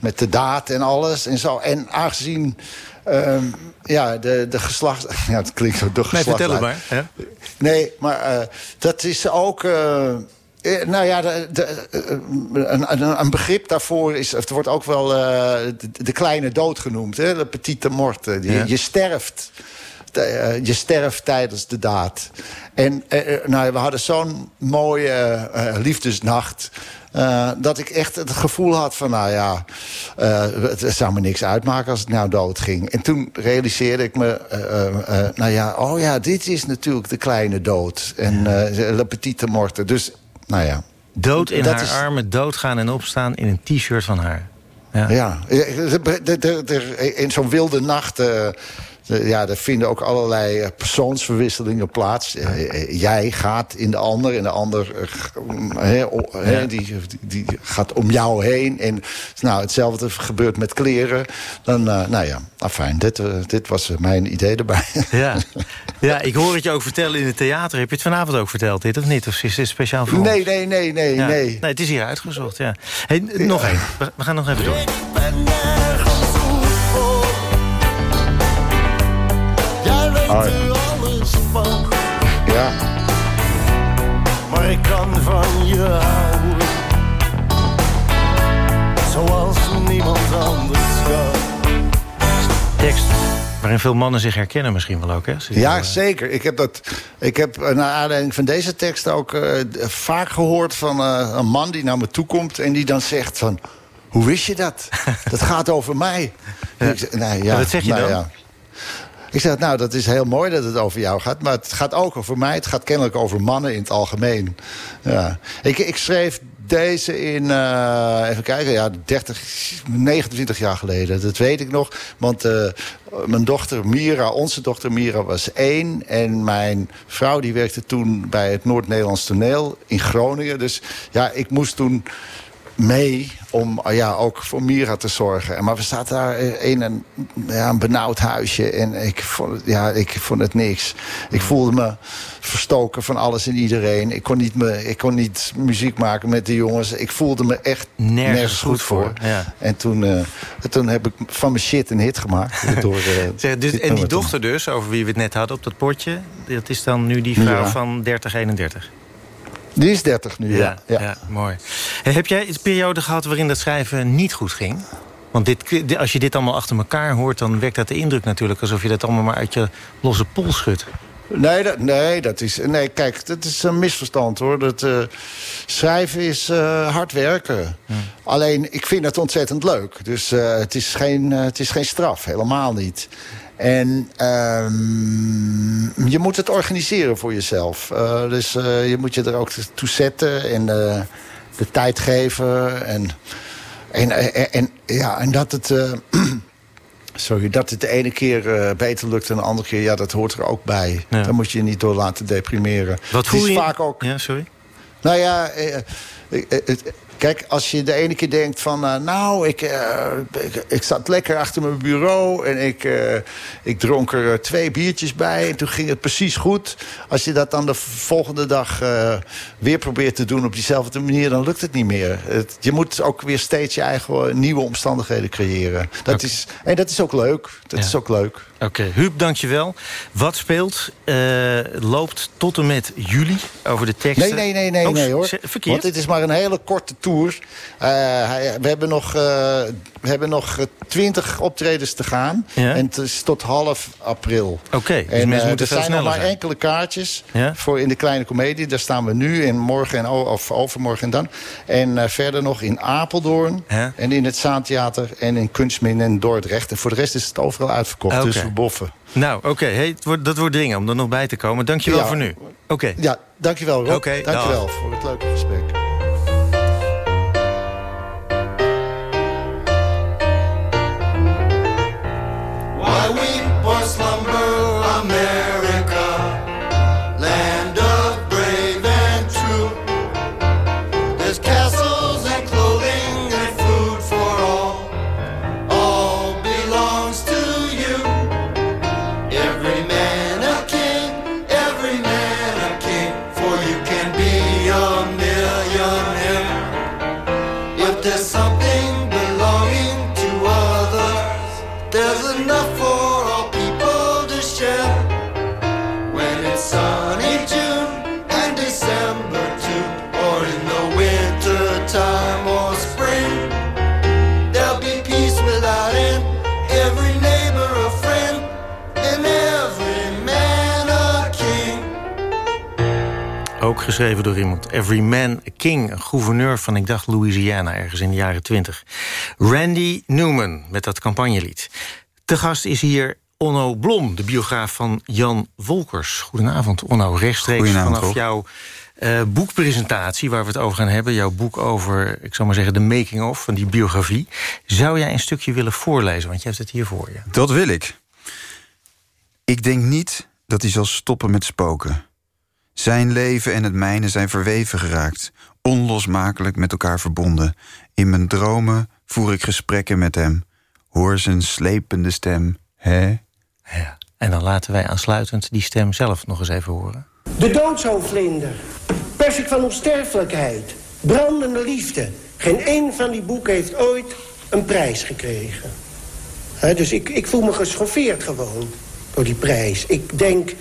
met de daad en alles en zo. En aangezien... ehm, ja, de, de geslacht... Ja, het klinkt zo, de Nee, geslacht. vertel het maar. Ja. Nee, maar dat is ook... eh, nou ja, de, de, eh, een, een, een begrip daarvoor is... Het wordt ook wel eh, de, de kleine dood genoemd. Hè? De petite morte. Je, Ja. je sterft. De, je sterft tijdens de daad. En nou, we hadden zo'n mooie liefdesnacht... dat ik echt het gevoel had van, nou ja... het zou me niks uitmaken als het nou dood ging. En toen realiseerde ik me... nou ja, oh ja, dit is natuurlijk de kleine dood. En Le Petite Morte. Dus, nou ja. Dood in Dat haar is- armen, doodgaan en opstaan in een t-shirt van haar. Ja. Ja, in zo'n wilde nacht... eh, ja, er vinden ook allerlei eh, persoonsverwisselingen plaats. Eh, eh, Jij gaat in de ander en de ander mm, die, die, gaat om jou heen. En nou, hetzelfde gebeurt met kleren. Dan, eh, nou ja, fijn. Dit, dit was mijn idee erbij. Ja. ja, ik hoor het je ook vertellen in het theater. Heb je het vanavond ook verteld, dit of niet? Of is dit speciaal voor ons? Nee, nee, nee, nee, Ja. nee. Nee, het is hier uitgezocht, ja. Hey, nog één. We, we gaan nog even door. Ja. er alles van, Ja. maar ik kan van je houden. Zoals niemand anders kan. Tekst waarin veel mannen zich herkennen misschien wel ook, hè? Ja, wel, eh, zeker. Ik heb, dat, ik heb eh, naar aanleiding van deze tekst ook eh, vaak gehoord van eh, een man die naar me toe komt en die dan zegt van. Hoe wist je dat? Dat gaat over mij. Ik zeg, nou, ja, wat zeg je nou dan? ja. Ik zeg, nou, dat is heel mooi dat het over jou gaat. Maar het gaat ook over mij. Het gaat kennelijk over mannen in het algemeen. Ja. Ik, ik schreef deze in, eh, even kijken, ja, 30, 29 jaar geleden. Dat weet ik nog. Want eh, mijn dochter Mira, onze dochter Mira was één. En mijn vrouw die werkte toen bij het Noord-Nederlands toneel in Groningen. Dus ja, ik moest toen mee om ah, ja, ook voor Mira te zorgen. En Maar we zaten daar in een, ja, een benauwd huisje. En ik vond, ja, ik vond het niks. Ik voelde me verstoken van alles en iedereen. Ik kon niet, me, ik kon niet muziek maken met de jongens. Ik voelde me echt nergens, goed, voor. Ja. En toen, eh, toen heb ik van mijn shit een hit gemaakt. door, eh, Zeg, dus, en die dochter dus, over wie we het net hadden op dat potje... dat is dan nu die vrouw Ja. van 30, 31. Die is 30 nu, ja. ja. mooi. Heb jij een periode gehad waarin dat schrijven niet goed ging? Want dit, als je dit allemaal achter elkaar hoort... dan wekt dat de indruk natuurlijk alsof je dat allemaal maar uit je losse pols schudt. Nee, dat, nee, dat is, nee, kijk, dat is een misverstand hoor. Dat, eh, schrijven is eh, hard werken. Alleen, ik vind het ontzettend leuk. Dus eh, het, is geen, het is geen straf, helemaal niet. En ehm, je moet het organiseren voor jezelf. Eh, dus eh, je moet je er ook toe zetten en eh, de tijd geven. En, en, en, en- ja, en dat het... Sorry, dat het de ene keer beter lukt en de andere keer... ja, dat hoort er ook bij. Daar moet je je niet door laten deprimeren. Wat Het voel is je? vaak ook... Ja, sorry. Nou ja, het- kijk, als je de ene keer denkt van... eh, nou, ik, eh, ik, ik zat lekker achter mijn bureau... en ik, eh, ik dronk er twee biertjes bij en toen ging het precies goed. Als je dat dan de volgende dag weer probeert te doen op diezelfde manier... dan lukt het niet meer. Het- je moet ook weer steeds je eigen nieuwe omstandigheden creëren. Dat is, en dat is ook leuk. Dat Ja. is ook leuk. Oké, Huub, dankjewel. Wat speelt, eh, loopt tot en met juli over de teksten? Nee, nee, nee, nee, Oh, nee hoor. Verkeerd. Want dit is maar een hele korte tour. Eh, we hebben nog, eh, we hebben nog eh, twintig optredens te gaan. Ja. En het is tot half april. Oké, dus en mensen eh, moeten er zijn nog maar zijn. enkele kaartjes Ja? voor in de kleine komedie. Daar staan we nu en morgen en of overmorgen en dan. En eh, verder nog in Apeldoorn Ja? en in het Zaantheater en in Kunstmin en Dordrecht. En voor de rest is het overal uitverkocht. Dus we boffen. Nou, oké, hey, dat wordt dringen om er nog bij te komen. Dankjewel Ja. voor nu. Oké. Ja, dankjewel Rob. Oké, dankjewel dag. voor het leuke gesprek. Every Man a King, gouverneur van, ik dacht, Louisiana... ergens in de jaren twintig. Randy Newman, met dat campagnelied. Te gast is hier Onno Blom, de biograaf van Jan Wolkers. Goedenavond, Onno. Rechtstreeks Goedenavond, vanaf jouw eh, boekpresentatie... waar we het over gaan hebben. Jouw boek over, ik zal maar zeggen, de making-of van die biografie. Zou jij een stukje willen voorlezen? Want je hebt het hier voor je. Dat wil ik. Ik denk niet dat hij zal stoppen met spoken. Zijn leven en het mijne zijn verweven geraakt, onlosmakelijk met elkaar verbonden. In mijn dromen voer ik gesprekken met hem, hoor zijn slepende stem. Hè? Ja. En dan laten wij aansluitend die stem zelf nog eens even horen. De doodshoofdvlinder. Persik van onsterfelijkheid. Brandende liefde. Geen één van die boeken heeft ooit een prijs gekregen. Hè, dus ik, ik voel me geschoffeerd gewoon door die prijs. Ik denk,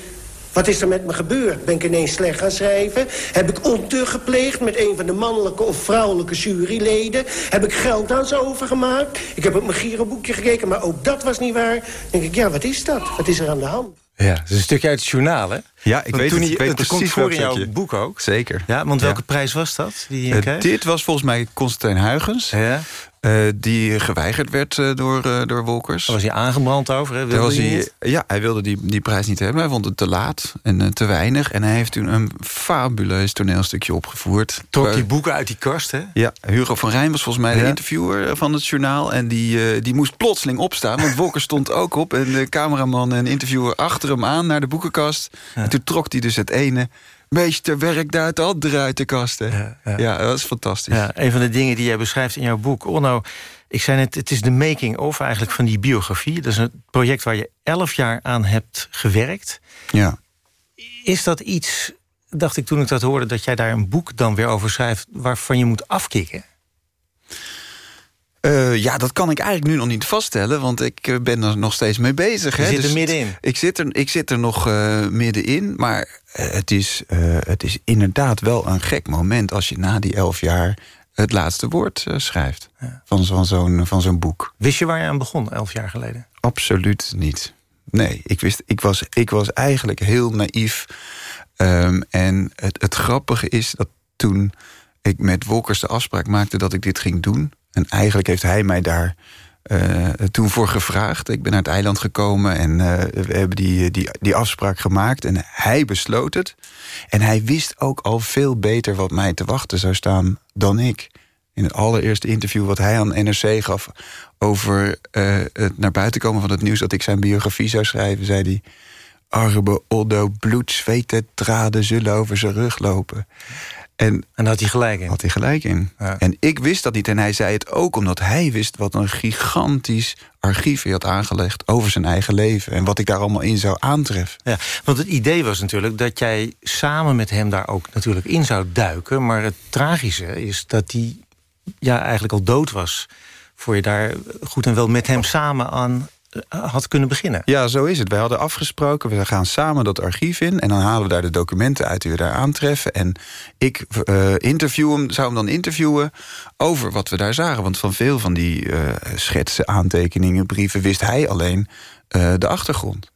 wat is er met me gebeurd? Ben ik ineens slecht gaan schrijven? Heb ik ontucht gepleegd met een van de mannelijke of vrouwelijke juryleden? Heb ik geld aan ze overgemaakt? Ik heb op mijn giroboekje gekeken, maar ook dat was niet waar. Dan denk ik, ja, wat is dat? Wat is er aan de hand? Ja, dat is een stukje uit het journaal, hè? Ja, ik Want weet toen het. hij- Ik weet het precies komt voor in jouw boek ook. Zeker. Ja, want welke Ja. prijs was dat die je Eh, dit was volgens mij Constantijn Huygens. Ja. Eh, die geweigerd werd eh, door, eh, door Wolkers. Daar was hij aangebrand over, hè? Wilde was hij niet? ja, hij wilde die, die prijs niet hebben. Hij vond het te laat en te weinig. En hij heeft toen een fabuleus toneelstukje opgevoerd. Trok Waar- die boeken uit die kast, hè? Ja, Hugo van Rijn was volgens mij de interviewer van het journaal. En die, die moest plotseling opstaan, want Wolkers stond ook op. En de cameraman en interviewer achter hem aan naar de boekenkast. En toen trok hij dus het ene meester werk daar het andere uit de kast. hè. Ja, dat was fantastisch. Ja, een van de dingen die jij beschrijft in jouw boek. Onno, ik zei net, het is de making-of eigenlijk van die biografie. Dat is een project waar je elf jaar aan hebt gewerkt. Ja. Is dat iets, dacht ik toen ik dat hoorde... dat jij daar een boek dan weer over schrijft... waarvan je moet afkicken? Eh, ja, dat kan ik eigenlijk nu nog niet vaststellen, want ik eh, ben er nog steeds mee bezig. Je hè. zit er Dus middenin. Ik zit er, ik zit er nog eh, middenin, maar het, is, het is inderdaad wel een gek moment... als je na die elf jaar het laatste woord schrijft van, van zo'n van zo'n boek. Wist je waar je aan begon, elf jaar geleden? Absoluut niet. Nee, ik, wist, ik, was, ik was eigenlijk heel naïef. Ehm, en het, het grappige is dat toen ik met Wolkers de afspraak maakte dat ik dit ging doen... en eigenlijk heeft hij mij daar eh, toen voor gevraagd. Ik ben naar het eiland gekomen en eh, we hebben die, die, die afspraak gemaakt... en hij besloot het. En hij wist ook al veel beter wat mij te wachten zou staan dan ik in het allereerste interview wat hij aan NRC gaf... over eh, het naar buiten komen van het nieuws... dat ik zijn biografie zou schrijven, zei hij... Arme Oddo, bloed, zweet en traden zullen over zijn rug lopen. En, en had hij gelijk in? Had hij gelijk in. En ik wist dat niet. En hij zei het ook omdat hij wist wat een gigantisch archief hij had aangelegd... over zijn eigen leven en wat ik daar allemaal in zou aantreffen. Ja, want het idee was natuurlijk dat jij samen met hem daar ook natuurlijk in zou duiken. Maar het tragische is dat hij ja, eigenlijk al dood was... voor je daar goed en wel met hem samen aan had kunnen beginnen. Ja, zo is het. Wij hadden afgesproken, we gaan samen dat archief in... en dan halen we daar de documenten uit die we daar aantreffen. En ik eh, interview hem, zou hem dan interviewen over wat we daar zagen. Want van veel van die eh, schetsen, aantekeningen, brieven... wist hij alleen eh, de achtergrond.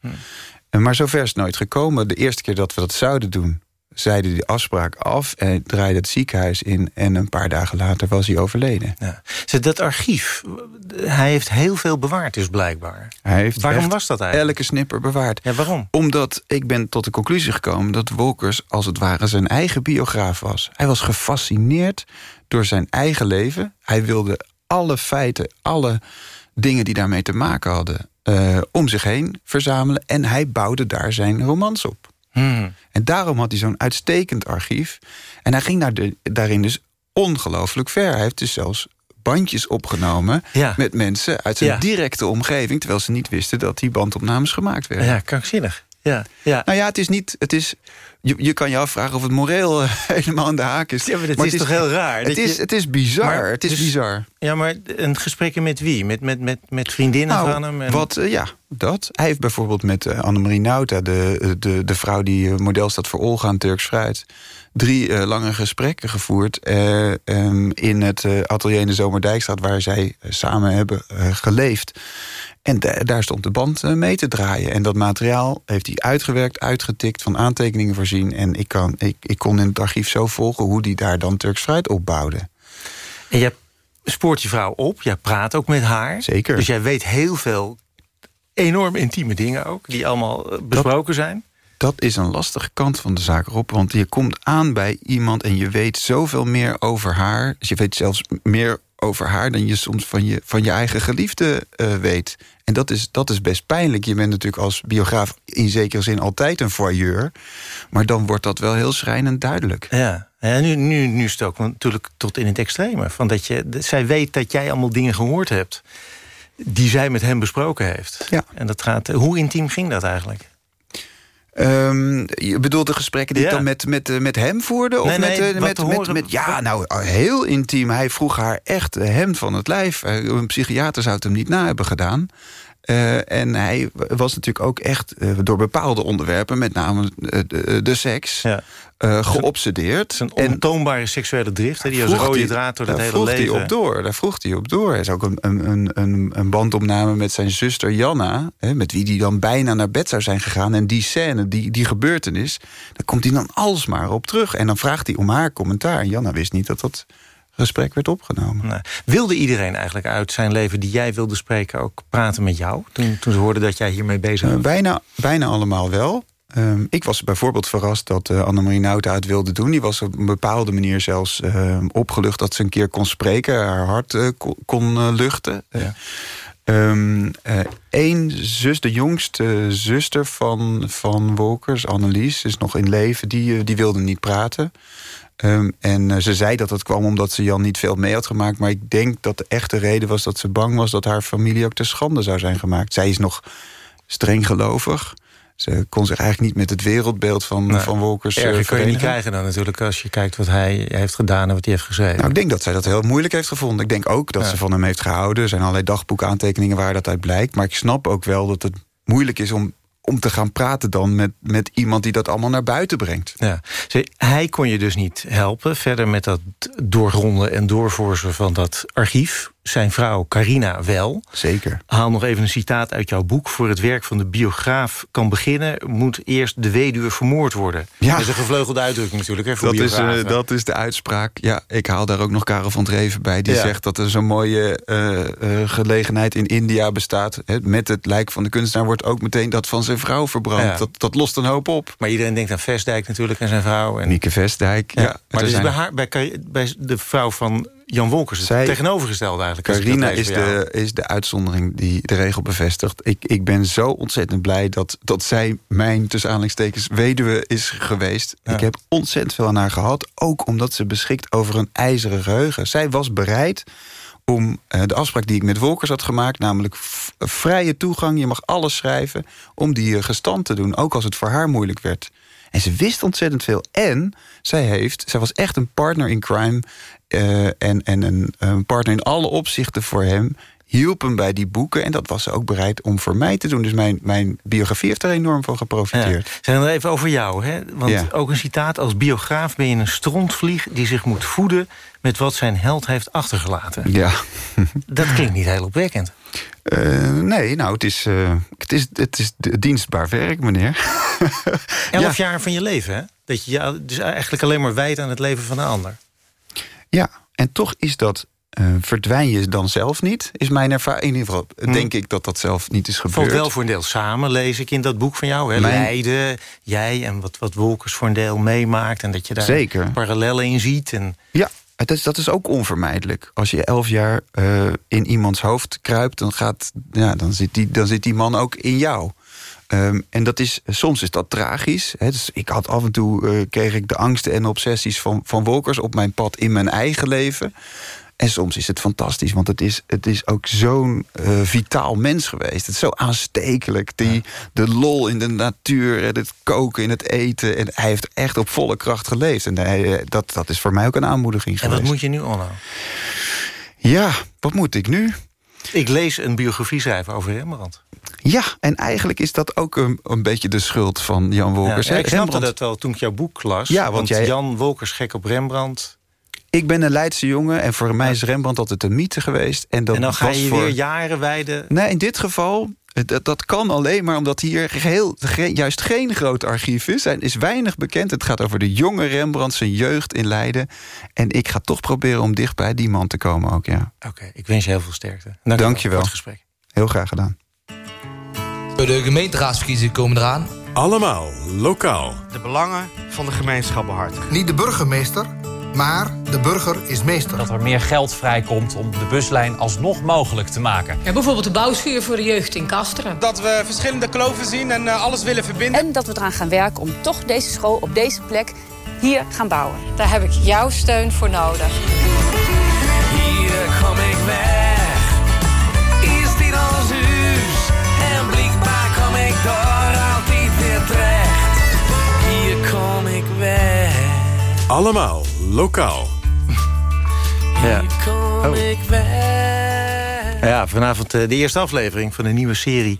En Maar zover is het nooit gekomen. De eerste keer dat we dat zouden doen... zeiden die afspraak af en draaide het ziekenhuis in... en een paar dagen later was hij overleden. Ja. Dat archief, hij heeft heel veel bewaard dus blijkbaar. Hij heeft Waarom was dat eigenlijk? Elke snipper bewaard. Ja, waarom? Omdat ik ben tot de conclusie gekomen dat Wolkers als het ware zijn eigen biograaf was. Hij was gefascineerd door zijn eigen leven. Hij wilde alle feiten, alle dingen die daarmee te maken hadden... eh, om zich heen verzamelen. En hij bouwde daar zijn romans op. Hmm. En daarom had hij zo'n uitstekend archief. En hij ging daar de- daarin dus ongelooflijk ver. Hij heeft dus zelfs bandjes opgenomen met mensen uit zijn Ja. directe omgeving... terwijl ze niet wisten dat die bandopnames gemaakt werden. Ja, krankzinnig. Ja, ja. Nou ja, het is niet... Het is, je, je kan je afvragen of het moreel eh, helemaal aan de haak is. Ja, maar dat is toch heel raar? Het is, je- het is bizar. Maar het is dus- bizar. Ja, maar een gesprekken met wie? Met, met, met, met vriendinnen Nou, van hem? En... Wat, eh, ja, dat. Hij heeft bijvoorbeeld met uh, Annemarie Nauta... De, de, de vrouw die model staat voor Olga aan Turks Fruit... drie lange gesprekken gevoerd eh, ehm, in het atelier in de Zomerdijkstraat... waar zij samen hebben geleefd. En da- daar stond de band eh, mee te draaien. En dat materiaal heeft hij uitgewerkt, uitgetikt... van aantekeningen voorzien. En ik, kan, ik, ik kon in het archief zo volgen... hoe die daar dan Turks Fruit opbouwde. En jij spoort je vrouw op, jij praat ook met haar. Zeker. Dus jij weet heel veel enorm intieme dingen ook... die allemaal eh, besproken zijn. Dat is een lastige kant van de zaak, Rob. Want je komt aan bij iemand en je weet zoveel meer over haar. Dus je weet zelfs meer over haar dan je soms van je, van je eigen geliefde eh, weet. En dat is, dat is best pijnlijk. Je bent natuurlijk als biograaf in zekere zin altijd een voyeur. Maar dan wordt dat wel heel schrijnend duidelijk. Ja, en nu, nu, nu is het ook natuurlijk tot in het extreme. Van dat je, zij weet dat jij allemaal dingen gehoord hebt... die zij met hem besproken heeft. Ja. En dat gaat, hoe intiem ging dat eigenlijk? Ehm, je bedoelt de gesprekken die Ja. ik dan met, met, eh, met hem voerde? Of Nee, nee, met, eh, met, met, met, ja, nou, heel intiem. Hij vroeg haar echt de hemd van het lijf. Eh, Een psychiater zou het hem niet na hebben gedaan. Eh, en hij was natuurlijk ook echt eh, door bepaalde onderwerpen... met name eh, de, de seks, eh, geobsedeerd. Een ontoombare seksuele drift, hè, die als rode hij- draad door het daar hele vroeg leven... Hij op door, daar vroeg hij op door. Er is ook een, een, een, een, bandopname met zijn zuster Janna... Hè, met wie hij dan bijna naar bed zou zijn gegaan. En die scène, die, die gebeurtenis, daar komt hij dan alsmaar op terug. En dan vraagt hij om haar commentaar. En Janna wist niet dat dat gesprek werd opgenomen. Nee. Wilde iedereen eigenlijk uit zijn leven die jij wilde spreken... ook praten met jou, toen, toen ze hoorden dat jij hiermee bezig Uh, was? bijna, bijna allemaal wel. Um, ik was bijvoorbeeld verrast dat uh, Annemarie Nauta het wilde doen. Die was op een bepaalde manier zelfs uh, opgelucht dat ze een keer kon spreken. Haar hart uh, kon, kon luchten. Ja. Eén um, zus, de jongste zuster van, van Wolkers, Annelies, is nog in leven. Die, die wilde niet praten. Um, en ze zei dat dat kwam omdat ze Jan niet veel mee had gemaakt. Maar ik denk dat de echte reden was dat ze bang was... dat haar familie ook te schande zou zijn gemaakt. Zij is nog streng gelovig. Ze kon zich eigenlijk niet met het wereldbeeld van, nee, van Wolkers Erger kun je niet krijgen dan natuurlijk... als je kijkt wat hij heeft gedaan en wat hij heeft geschreven. Nou, ik denk dat zij dat heel moeilijk heeft gevonden. Ik denk ook dat ja. ze van hem heeft gehouden. Er zijn allerlei dagboekaantekeningen waar dat uit blijkt. Maar ik snap ook wel dat het moeilijk is om om te gaan praten dan met, met iemand die dat allemaal naar buiten brengt. Ja. Hij kon je dus niet helpen. Verder met dat doorronden en doorvorsen van dat archief. Zijn vrouw Carina wel. Zeker. Haal nog even een citaat uit jouw boek. Voor het werk van de biograaf kan beginnen... moet eerst de weduwe vermoord worden. Ja. Dat is een gevleugelde uitdrukking natuurlijk. Hè, voor dat, is, uh, dat is de uitspraak. Ja, ik haal daar ook nog Karel van Dreven bij. Die ja. zegt dat er zo'n mooie uh, uh, gelegenheid in India bestaat. Hè, met het lijk van de kunstenaar wordt ook meteen dat van zijn vrouw verbrand. Ja. Dat, dat lost een hoop op. Maar iedereen denkt aan Vestdijk natuurlijk en zijn vrouw. En... Mieke Vestdijk, ja. ja. Maar dus zijn... bij, haar, bij, bij de vrouw van Jan Wolkers het Zij, tegenovergestelde eigenlijk. Carina is de, is de uitzondering die de regel bevestigt. Ik, ik ben zo ontzettend blij dat, dat zij mijn, tussen aanhalingstekens, weduwe is geweest. Ja. Ik heb ontzettend veel aan haar gehad. Ook omdat ze beschikt over een ijzeren geheugen. Zij was bereid om uh, de afspraak die ik met Wolkers had gemaakt... namelijk vrije toegang, je mag alles schrijven... om die uh, gestand te doen, ook als het voor haar moeilijk werd. En ze wist ontzettend veel. En zij, heeft, zij was echt een partner in crime... Uh, en, en een, een, partner in alle opzichten voor hem... hielp hem bij die boeken en dat was ze ook bereid om voor mij te doen. Dus mijn, mijn biografie heeft er enorm van geprofiteerd. Ja. Zijn er even over jou, hè? Want ja. ook een citaat... als biograaf ben je een strontvlieg die zich moet voeden... met wat zijn held heeft achtergelaten. Ja. dat klinkt niet heel opwekkend. Uh, nee, nou, het is, uh, het, is, het is dienstbaar werk, meneer. Elf ja. jaar van je leven, hè? Dat je je dus eigenlijk alleen maar wijdt aan het leven van een ander. Ja, en toch is dat... Uh, verdwijn je dan zelf niet, is mijn ervaring. In ieder geval hm. denk ik dat dat zelf niet is gebeurd. Valt wel voor een deel samen, lees ik in dat boek van jou. Hè? Mijn... Leiden, jij en wat, wat Wolkers voor een deel meemaakt... en dat je daar Zeker. parallellen in ziet. En... Ja, het is, dat is ook onvermijdelijk. Als je elf jaar uh, in iemands hoofd kruipt... dan, gaat, ja, dan, zit die, dan zit die man ook in jou. Um, en dat is, soms is dat tragisch. Hè. Dus ik had af en toe uh, kreeg ik de angsten en obsessies van, van Wolkers op mijn pad in mijn eigen leven. En soms is het fantastisch, want het is, het is ook zo'n uh, vitaal mens geweest. Het is zo aanstekelijk. Die, ja. De lol in de natuur, het koken in het eten. En hij heeft echt op volle kracht geleefd. En hij, dat, dat is voor mij ook een aanmoediging en geweest. En wat moet je nu, Onno? Ja, wat moet ik nu? Ik lees een biografie schrijven over Rembrandt. Ja, en eigenlijk is dat ook een, een beetje de schuld van Jan Wolkers. Ja, ik snapte Rembrandt... dat wel toen ik jouw boek las. Ja, want, want jij... jij... Jan Wolkers gek op Rembrandt. Ik ben een Leidse jongen en voor mij is Rembrandt altijd een mythe geweest. En, dat en dan ga je voor... weer jaren wijden... Nee, in dit geval, dat, dat kan alleen maar omdat hier geheel, juist geen groot archief is. Er is weinig bekend. Het gaat over de jonge Rembrandt, zijn jeugd in Leiden. En ik ga toch proberen om dicht bij die man te komen ook, ja. Oké, okay, ik wens je heel veel sterkte. Dank, Dank je wel. Voor het gesprek. Heel graag gedaan. De gemeenteraadsverkiezingen komen eraan. Allemaal lokaal. De belangen van de gemeenschap behartigen. Niet de burgemeester, maar de burger is meester. Dat er meer geld vrijkomt om de buslijn alsnog mogelijk te maken. Ja, bijvoorbeeld de bouwschuur voor de jeugd in Kasteren. Dat we verschillende kloven zien en uh, alles willen verbinden. En dat we eraan gaan werken om toch deze school op deze plek hier gaan bouwen. Daar heb ik jouw steun voor nodig. Hier kom ik weg. Allemaal lokaal. Ja. Kom oh. Ja, vanavond de eerste aflevering van een nieuwe serie...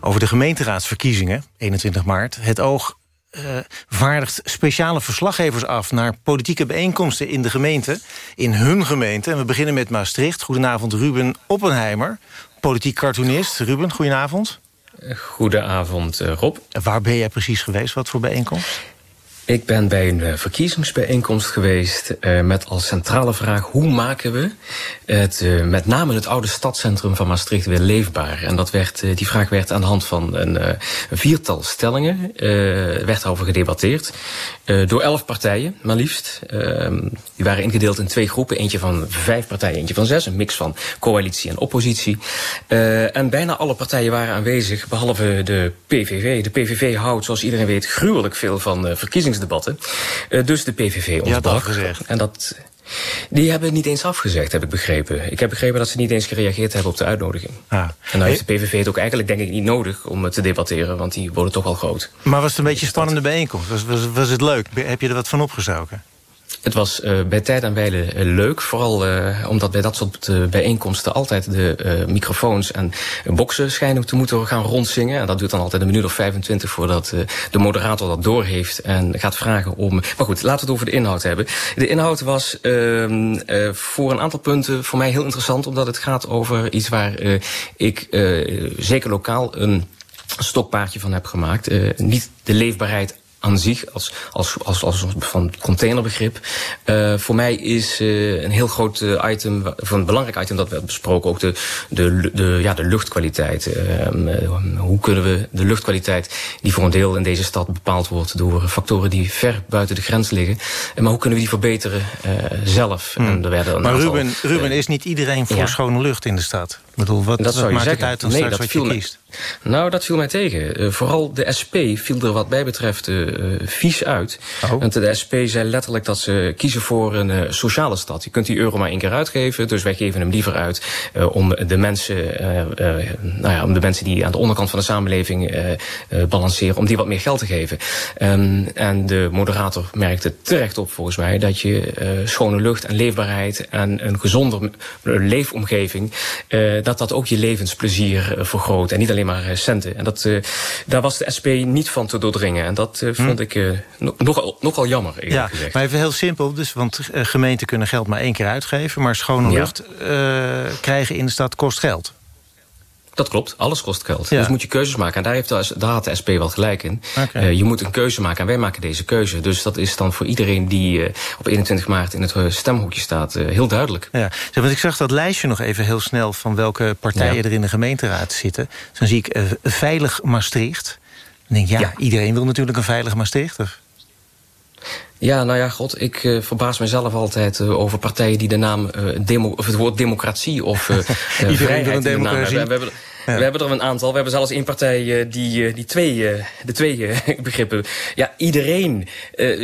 over de gemeenteraadsverkiezingen, 21 maart. Het Oog uh, vaardigt speciale verslaggevers af... naar politieke bijeenkomsten in de gemeente, in hun gemeente. En we beginnen met Maastricht. Goedenavond, Ruben Oppenheimer, politiek cartoonist. Ruben, goedenavond. Goedenavond, uh, Rob. Waar ben jij precies geweest? Wat voor bijeenkomst? Ik ben bij een uh, verkiezingsbijeenkomst geweest uh, met als centrale vraag hoe maken we het, uh, met name het oude stadscentrum van Maastricht weer leefbaar. En dat werd, die vraag werd aan de hand van een, viertal stellingen, werd daarover gedebatteerd. door elf partijen, maar liefst. Ehm, die waren ingedeeld in twee groepen, eentje van vijf partijen, eentje van zes. Een mix van coalitie en oppositie. en bijna alle partijen waren aanwezig, behalve de PVV. De PVV houdt, zoals iedereen weet, gruwelijk veel van verkiezingsdebatten. Uh, dus de PVV ontbrak. En dat, die hebben het niet eens afgezegd, heb ik begrepen. Ik heb begrepen dat ze niet eens gereageerd hebben op de uitnodiging. Ah. En dan heeft de PVV het ook eigenlijk denk ik niet nodig om te debatteren... want die worden toch al groot. Maar was het een beetje een spannende bijeenkomst? Was, was, was het leuk? Heb je er wat van opgezogen? Het was uh, bij tijd en wijle uh, leuk. Vooral uh, omdat bij dat soort bijeenkomsten altijd de microfoons en boxen schijnen te moeten gaan rondzingen. En dat duurt dan altijd een minuut of 25 voordat de moderator dat doorheeft en gaat vragen om... Maar goed, laten we het over de inhoud hebben. De inhoud was ehm, voor een aantal punten voor mij heel interessant... omdat het gaat over iets waar ik zeker lokaal een stokpaardje van heb gemaakt. niet de leefbaarheid aan zich, als, als, als, als van containerbegrip. Uh, voor mij is uh, een heel groot uh, item, van een belangrijk item dat we hebben besproken, ook de, de, de, ja, de luchtkwaliteit. hoe kunnen we de luchtkwaliteit, die voor een deel in deze stad bepaald wordt door factoren die ver buiten de grens liggen, maar hoe kunnen we die verbeteren zelf? Hmm. En er werden maar aantal, Ruben, Ruben, is niet iedereen voor ja. schone lucht in de stad? Ik bedoel, wat, dat wat maakt zeggen. het uit dan nee, straks dat wat je kiest? Nou, dat viel mij tegen. Uh, vooral de SP viel er wat mij betreft uh, vies uit. Oh. Want de SP zei letterlijk dat ze kiezen voor een uh, sociale stad. Je kunt die euro maar één keer uitgeven, dus wij geven hem liever uit om de mensen, nou ja, om de mensen die aan de onderkant van de samenleving balanceren, om die wat meer geld te geven. Um, en de moderator merkte terecht op volgens mij dat je schone lucht en leefbaarheid en een gezonder leefomgeving, dat dat ook je levensplezier vergroot en niet alleen maar centen. En dat, daar was de SP niet van te doordringen. En dat vond Hm. ik nogal, nogal jammer, Ja, gezegd. maar even heel simpel. Dus, want gemeenten kunnen geld maar één keer uitgeven... maar schone lucht krijgen in de stad kost geld. Dat klopt, alles kost geld. Ja. Dus moet je keuzes maken. En daar, heeft de, daar had de SP wel gelijk in. Uh, je moet een keuze maken en wij maken deze keuze. Dus dat is dan voor iedereen die uh, op 21 maart in het uh, stemhoekje staat uh, heel duidelijk. Ja. Zeg, want ik zag dat lijstje nog even heel snel... van welke partijen Ja. er in de gemeenteraad zitten. Dus dan zie ik Veilig Maastricht. Dan denk ik, ja, iedereen wil natuurlijk een veilig Maastricht. Ja, nou ja, god, ik uh, verbaas mezelf altijd uh, over partijen die de naam, uh, demo, of het woord democratie of uh, Iedereen wil vrijheid een in de naam democratie. hebben. We hebben, we hebben er een aantal. We hebben zelfs één partij uh, die, uh, die twee, uh, de twee uh, begrippen. Ja, iedereen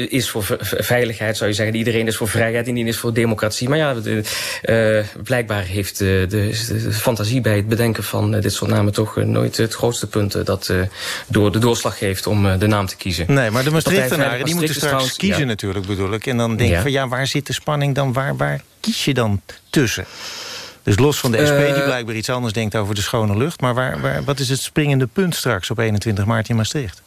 is voor veiligheid, zou je zeggen. Iedereen is voor vrijheid en iedereen is voor democratie. Maar ja, de, blijkbaar heeft de, de, fantasie bij het bedenken van dit soort namen toch nooit het grootste punt dat door de doorslag geeft om de naam te kiezen. Nee, maar de Maastrichtenaren die moeten straks trouwens- kiezen ja. natuurlijk, bedoel ik. En dan denk Ja. van, ja, waar zit de spanning dan? Waar, waar kies je dan tussen? Dus los van de SP, die Eh, blijkbaar iets anders denkt over de schone lucht. Maar waar, waar, wat is het springende punt straks op 21 maart in Maastricht?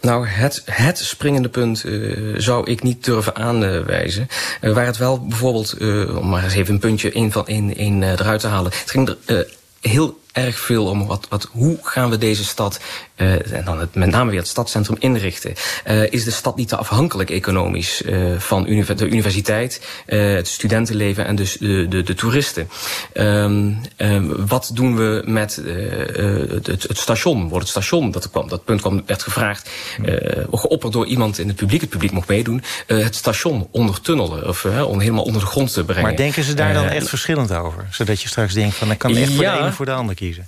Nou, het, het springende punt uh, zou ik niet durven aanwijzen. Uh, waar het wel bijvoorbeeld, om maar eens even een puntje in, van, in, in, eruit te halen. Het ging er heel erg veel om wat, wat, hoe gaan we deze stad, uh, en dan het, met name weer het stadscentrum inrichten. Uh, is de stad niet te afhankelijk economisch uh, van univer de universiteit, het studentenleven en dus de, de, de toeristen? Um, um, wat doen we met het, het, station? Wordt het station, dat, kwam, dat punt kwam, werd gevraagd, geopperd door iemand in het publiek, het publiek mocht meedoen, het station ondertunnelen of on, helemaal onder de grond te brengen. Maar denken ze daar dan echt verschillend over? Zodat je straks denkt van, ik kan echt voor de ene voor de ander kiezen.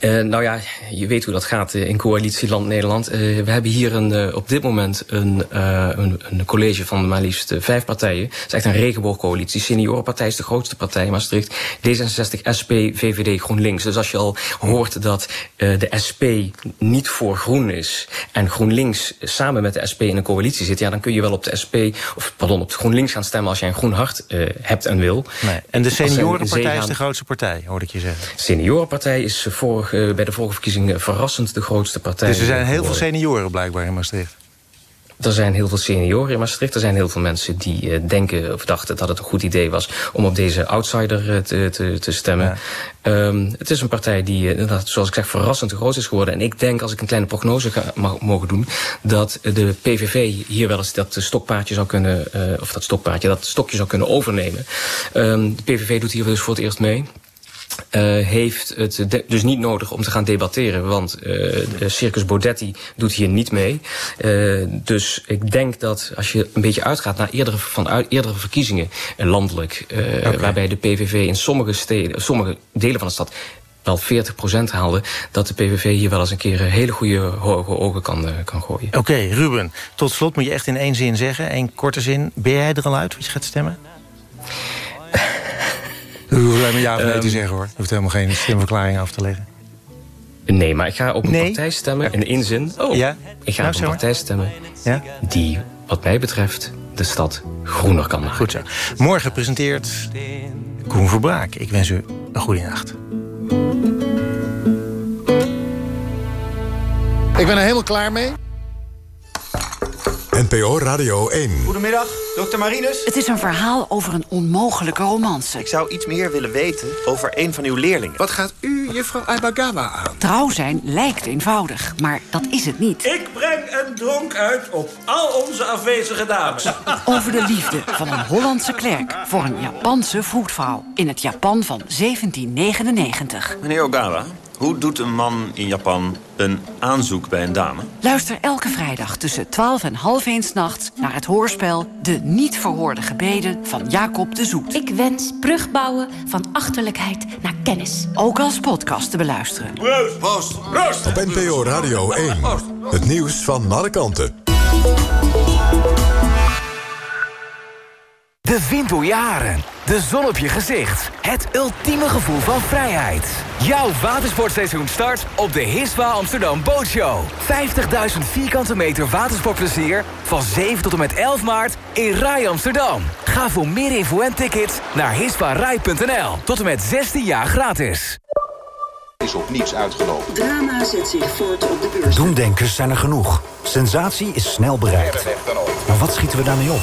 Uh, nou ja, je weet hoe dat gaat uh, in coalitieland Nederland. Uh, we hebben hier een, uh, op dit moment een, een, een college van maar liefst vijf partijen. Het is echt een regenboogcoalitie. Seniorenpartij is de grootste partij in Maastricht. D66, SP, VVD, GroenLinks. Dus als je al hoort dat de SP niet voor Groen is... en GroenLinks samen met de SP in een coalitie zit... ja, dan kun je wel op de SP, of pardon, op GroenLinks gaan stemmen... als jij een groen hart hebt en wil. Nee. En de seniorenpartij is de grootste partij, hoorde ik je zeggen. Seniorenpartij is vorige, bij de vorige verkiezingen verrassend de grootste partij. Dus er zijn heel veel senioren blijkbaar in Maastricht. Er zijn heel veel senioren in Maastricht. Er zijn heel veel mensen die uh, denken of dachten dat het een goed idee was om op deze outsider uh, te, te, te, stemmen. Ja. Um, het is een partij die, uh, zoals ik zeg, verrassend groot is geworden. En ik denk, als ik een kleine prognose ga, mag, mogen doen, dat de PVV hier wel eens dat stokpaardje zou kunnen, of dat stokpaardje, dat stokje zou kunnen overnemen. Um, de PVV doet hier dus voor het eerst mee. Uh, heeft het dus niet nodig om te gaan debatteren. Want uh, de Circus Baudetti doet hier niet mee. Uh, dus ik denk dat als je een beetje uitgaat naar eerdere, van eerdere verkiezingen landelijk... Okay. waarbij de PVV in sommige, steden, sommige delen van de stad wel 40% haalde... dat de PVV hier wel eens een keer hele goede hoge ogen kan, kan gooien. Oké, okay, Ruben, tot slot moet je echt in één zin zeggen. één korte zin. Ben jij er al uit wat je gaat stemmen? U hoeft alleen maar ja of nee te zeggen, hoor. Je hoeft helemaal geen stemverklaring af te leggen. Nee, maar ik ga op een nee. partij stemmen in één zin. Oh, ja? Ik ga nou, op een partij stemmen ja? die, wat mij betreft, de stad groener kan maken. Goed zo. Morgen presenteert Koen Verbraak. Ik wens u een goede nacht. Ik ben er helemaal klaar mee. NPO Radio 1. Goedemiddag, dokter Marinus. Het is een verhaal over een onmogelijke romance. Ik zou iets meer willen weten over een van uw leerlingen. Wat gaat u, juffrouw Aibagawa, aan? Trouw zijn lijkt eenvoudig, maar dat is het niet. Ik breng een dronk uit op al onze afwezige dames. Over de liefde van een Hollandse klerk voor een Japanse vroedvrouw... in het Japan van 1799. Meneer Ogawa, hoe doet een man in Japan een aanzoek bij een dame? Luister elke vrijdag tussen 12 en half 1 nachts naar het hoorspel... De niet verhoorde gebeden van Jacob de Zoet. Ik wens brug bouwen van achterlijkheid naar kennis. Ook als podcast te beluisteren. Proost! Proost! Proost! Op NPO Radio 1. Het nieuws van alle kanten. De wind door je haren. De zon op je gezicht. Het ultieme gevoel van vrijheid. Jouw watersportseizoen start op de Hiswa Amsterdam Bootshow. 50.000 vierkante meter watersportplezier van 7 tot en met 11 maart in Rai Amsterdam. Ga voor meer info en tickets naar hiswarai.nl. Tot en met 16 jaar gratis. Is op niets uitgelopen. Drama zet zich voort op de beurs. Doemdenkers zijn er genoeg. Sensatie is snel bereikt. Maar wat schieten we daarmee op?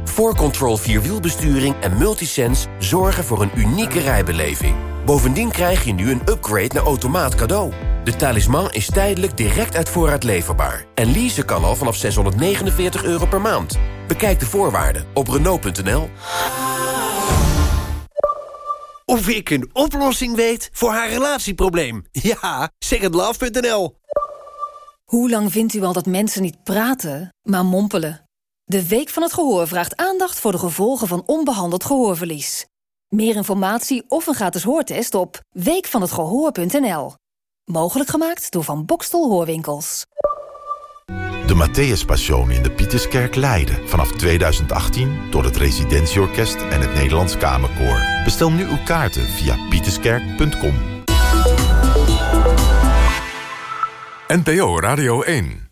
4Control Vierwielbesturing en Multisense zorgen voor een unieke rijbeleving. Bovendien krijg je nu een upgrade naar automaat cadeau. De talisman is tijdelijk direct uit voorraad leverbaar. En leasen kan al vanaf 649 euro per maand. Bekijk de voorwaarden op Renault.nl. Of ik een oplossing weet voor haar relatieprobleem? Ja, secondlove.nl. Hoe lang vindt u al dat mensen niet praten, maar mompelen? De Week van het Gehoor vraagt aandacht voor de gevolgen van onbehandeld gehoorverlies. Meer informatie of een gratis hoortest op weekvanhetgehoor.nl. Mogelijk gemaakt door Van Bokstel Hoorwinkels. De Matthäus Passion in de Pieterskerk Leiden. Vanaf 2018 door het Residentieorkest en het Nederlands Kamerkoor. Bestel nu uw kaarten via pieterskerk.com. NPO Radio 1